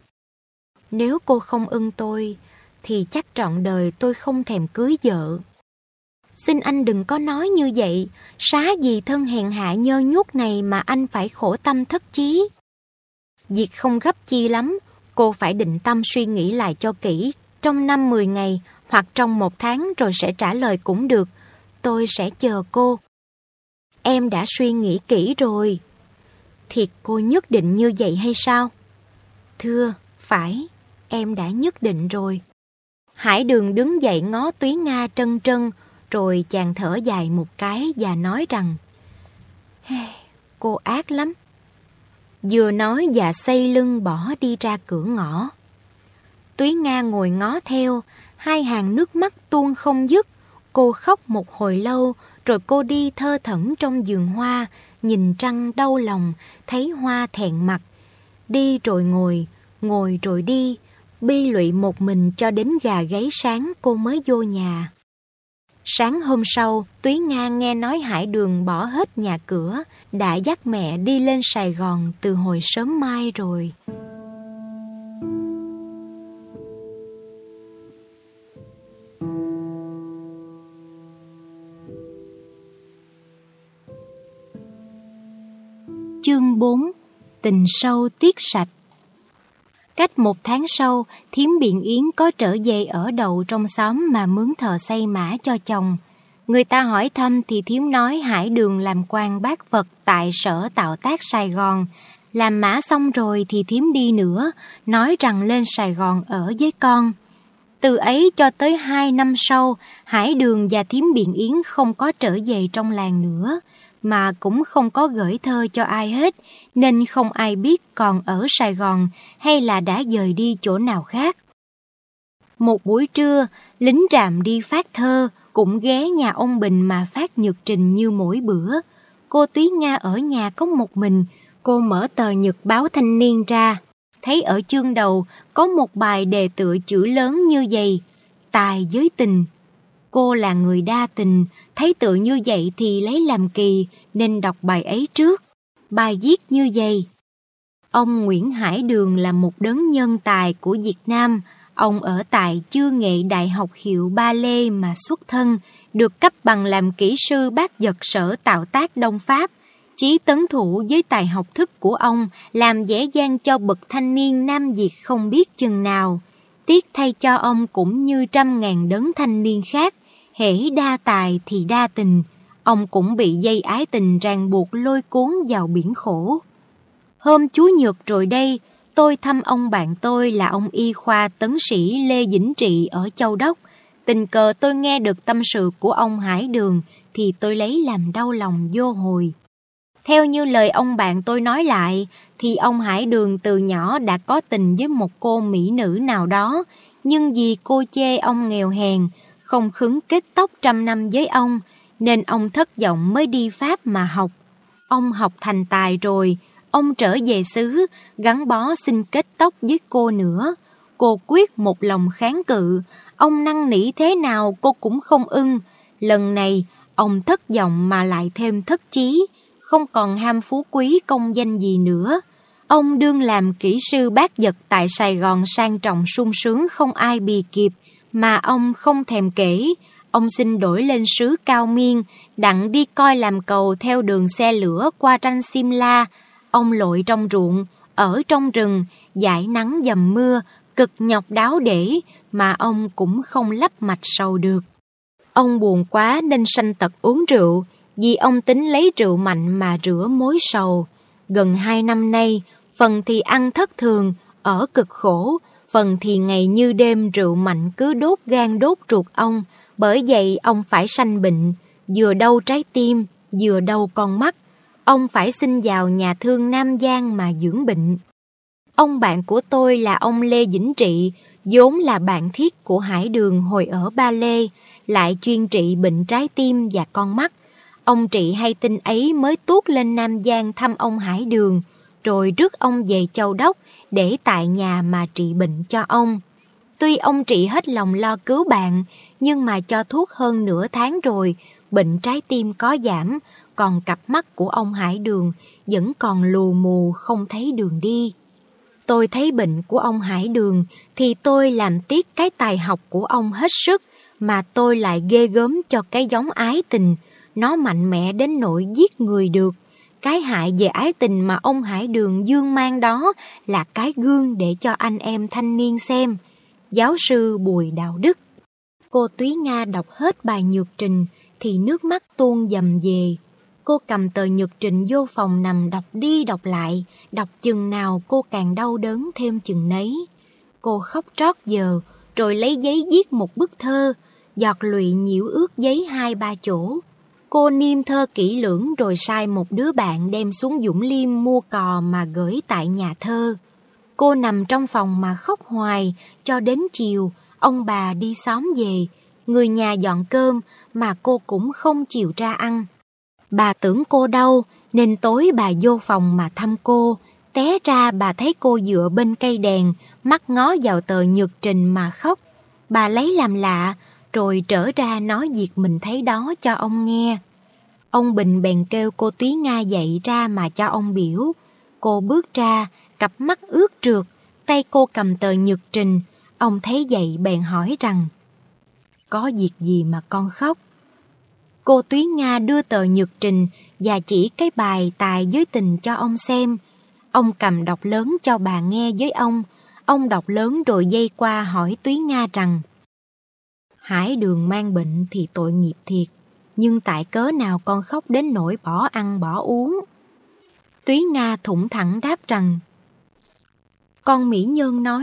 Nếu cô không ưng tôi, thì chắc trọn đời tôi không thèm cưới vợ. Xin anh đừng có nói như vậy, xá gì thân hèn hạ nhơ nhút này mà anh phải khổ tâm thất chí. Việc không gấp chi lắm, cô phải định tâm suy nghĩ lại cho kỹ, trong năm 10 ngày hoặc trong một tháng rồi sẽ trả lời cũng được. Tôi sẽ chờ cô. Em đã suy nghĩ kỹ rồi. Thiệt cô nhất định như vậy hay sao? Thưa, phải, em đã nhất định rồi. Hải đường đứng dậy ngó túy Nga trân trân, rồi chàng thở dài một cái và nói rằng Cô ác lắm. Vừa nói và xây lưng bỏ đi ra cửa ngõ. Túy Nga ngồi ngó theo, hai hàng nước mắt tuôn không dứt. Cô khóc một hồi lâu, rồi cô đi thơ thẩn trong vườn hoa, nhìn trăng đau lòng, thấy hoa thẹn mặt. Đi rồi ngồi, ngồi rồi đi, bi lụy một mình cho đến gà gáy sáng cô mới vô nhà. Sáng hôm sau, Túy Nga nghe nói Hải Đường bỏ hết nhà cửa, đã dắt mẹ đi lên Sài Gòn từ hồi sớm mai rồi. Chương 4 Tình sâu tiết sạch Cách một tháng sau, thiếm biện yến có trở về ở đầu trong xóm mà mướn thờ xây mã cho chồng. Người ta hỏi thăm thì thiếm nói Hải Đường làm quan bác Phật tại sở tạo tác Sài Gòn. Làm mã xong rồi thì thiếm đi nữa, nói rằng lên Sài Gòn ở với con. Từ ấy cho tới hai năm sau, Hải Đường và thiếm biện yến không có trở về trong làng nữa mà cũng không có gửi thơ cho ai hết, nên không ai biết còn ở Sài Gòn hay là đã dời đi chỗ nào khác. Một buổi trưa, lính trạm đi phát thơ, cũng ghé nhà ông Bình mà phát nhật trình như mỗi bữa. Cô Túy Nga ở nhà có một mình, cô mở tờ nhật báo thanh niên ra. Thấy ở chương đầu có một bài đề tựa chữ lớn như vậy, tài giới tình, Cô là người đa tình, thấy tựa như vậy thì lấy làm kỳ, nên đọc bài ấy trước. Bài viết như vậy. Ông Nguyễn Hải Đường là một đấng nhân tài của Việt Nam. Ông ở tại Chưa Nghệ Đại học hiệu Ba Lê mà xuất thân, được cấp bằng làm kỹ sư bác vật sở tạo tác Đông Pháp. Chí tấn thủ với tài học thức của ông làm dễ dàng cho bậc thanh niên Nam Việt không biết chừng nào. Tiếc thay cho ông cũng như trăm ngàn đấng thanh niên khác, hễ đa tài thì đa tình, ông cũng bị dây ái tình ràng buộc lôi cuốn vào biển khổ. Hôm Chúa nhược rồi đây, tôi thăm ông bạn tôi là ông y khoa tấn sĩ Lê Vĩnh Trị ở Châu Đốc. Tình cờ tôi nghe được tâm sự của ông Hải Đường thì tôi lấy làm đau lòng vô hồi. Theo như lời ông bạn tôi nói lại, thì ông Hải Đường từ nhỏ đã có tình với một cô mỹ nữ nào đó, nhưng vì cô chê ông nghèo hèn, không khứng kết tóc trăm năm với ông, nên ông thất vọng mới đi Pháp mà học. Ông học thành tài rồi, ông trở về xứ, gắn bó xin kết tóc với cô nữa. Cô quyết một lòng kháng cự, ông năn nỉ thế nào cô cũng không ưng. Lần này, ông thất vọng mà lại thêm thất chí, không còn ham phú quý công danh gì nữa. Ông đương làm kỹ sư bác vật tại Sài Gòn sang trọng sung sướng không ai bì kịp mà ông không thèm kể. Ông xin đổi lên sứ cao miên, đặng đi coi làm cầu theo đường xe lửa qua tranh Simla. Ông lội trong ruộng, ở trong rừng, dải nắng dầm mưa, cực nhọc đáo để, mà ông cũng không lấp mạch sầu được. Ông buồn quá nên sanh tật uống rượu, vì ông tính lấy rượu mạnh mà rửa mối sầu. Gần hai năm nay, phần thì ăn thất thường, ở cực khổ, phần thì ngày như đêm rượu mạnh cứ đốt gan đốt ruột ông, bởi vậy ông phải sanh bệnh, vừa đau trái tim, vừa đau con mắt. Ông phải xin vào nhà thương Nam Giang mà dưỡng bệnh. Ông bạn của tôi là ông Lê Vĩnh Trị, vốn là bạn thiết của Hải Đường hồi ở Ba Lê, lại chuyên trị bệnh trái tim và con mắt. Ông Trị hay tin ấy mới tuốt lên Nam Giang thăm ông Hải Đường, rồi rước ông về Châu Đốc để tại nhà mà trị bệnh cho ông. Tuy ông Trị hết lòng lo cứu bạn, nhưng mà cho thuốc hơn nửa tháng rồi, bệnh trái tim có giảm, còn cặp mắt của ông Hải Đường vẫn còn lù mù không thấy đường đi. Tôi thấy bệnh của ông Hải Đường thì tôi làm tiếc cái tài học của ông hết sức mà tôi lại ghê gớm cho cái giống ái tình. Nó mạnh mẽ đến nỗi giết người được. Cái hại về ái tình mà ông Hải Đường dương mang đó là cái gương để cho anh em thanh niên xem. Giáo sư Bùi Đạo Đức Cô Túy Nga đọc hết bài nhược trình thì nước mắt tuôn dầm về. Cô cầm tờ nhược trình vô phòng nằm đọc đi đọc lại, đọc chừng nào cô càng đau đớn thêm chừng nấy. Cô khóc trót giờ, rồi lấy giấy viết một bức thơ, giọt lụy nhiễu ướt giấy hai ba chỗ. Cô niêm thơ kỹ lưỡng rồi sai một đứa bạn đem xuống Dũng Liêm mua cò mà gửi tại nhà thơ. Cô nằm trong phòng mà khóc hoài, cho đến chiều, ông bà đi xóm về, người nhà dọn cơm mà cô cũng không chịu ra ăn. Bà tưởng cô đau nên tối bà vô phòng mà thăm cô. Té ra bà thấy cô dựa bên cây đèn, mắt ngó vào tờ nhật trình mà khóc. Bà lấy làm lạ, rồi trở ra nói việc mình thấy đó cho ông nghe. Ông Bình bèn kêu cô Túy Nga dậy ra mà cho ông biểu. Cô bước ra, cặp mắt ướt trượt, tay cô cầm tờ nhật trình. Ông thấy vậy bèn hỏi rằng, có việc gì mà con khóc? Cô Túy Nga đưa tờ nhật trình và chỉ cái bài tài giới tình cho ông xem. Ông cầm đọc lớn cho bà nghe với ông. Ông đọc lớn rồi dây qua hỏi Túy Nga rằng Hải đường mang bệnh thì tội nghiệp thiệt, nhưng tại cớ nào con khóc đến nỗi bỏ ăn bỏ uống? Túy Nga thủng thẳng đáp rằng Con Mỹ Nhân nói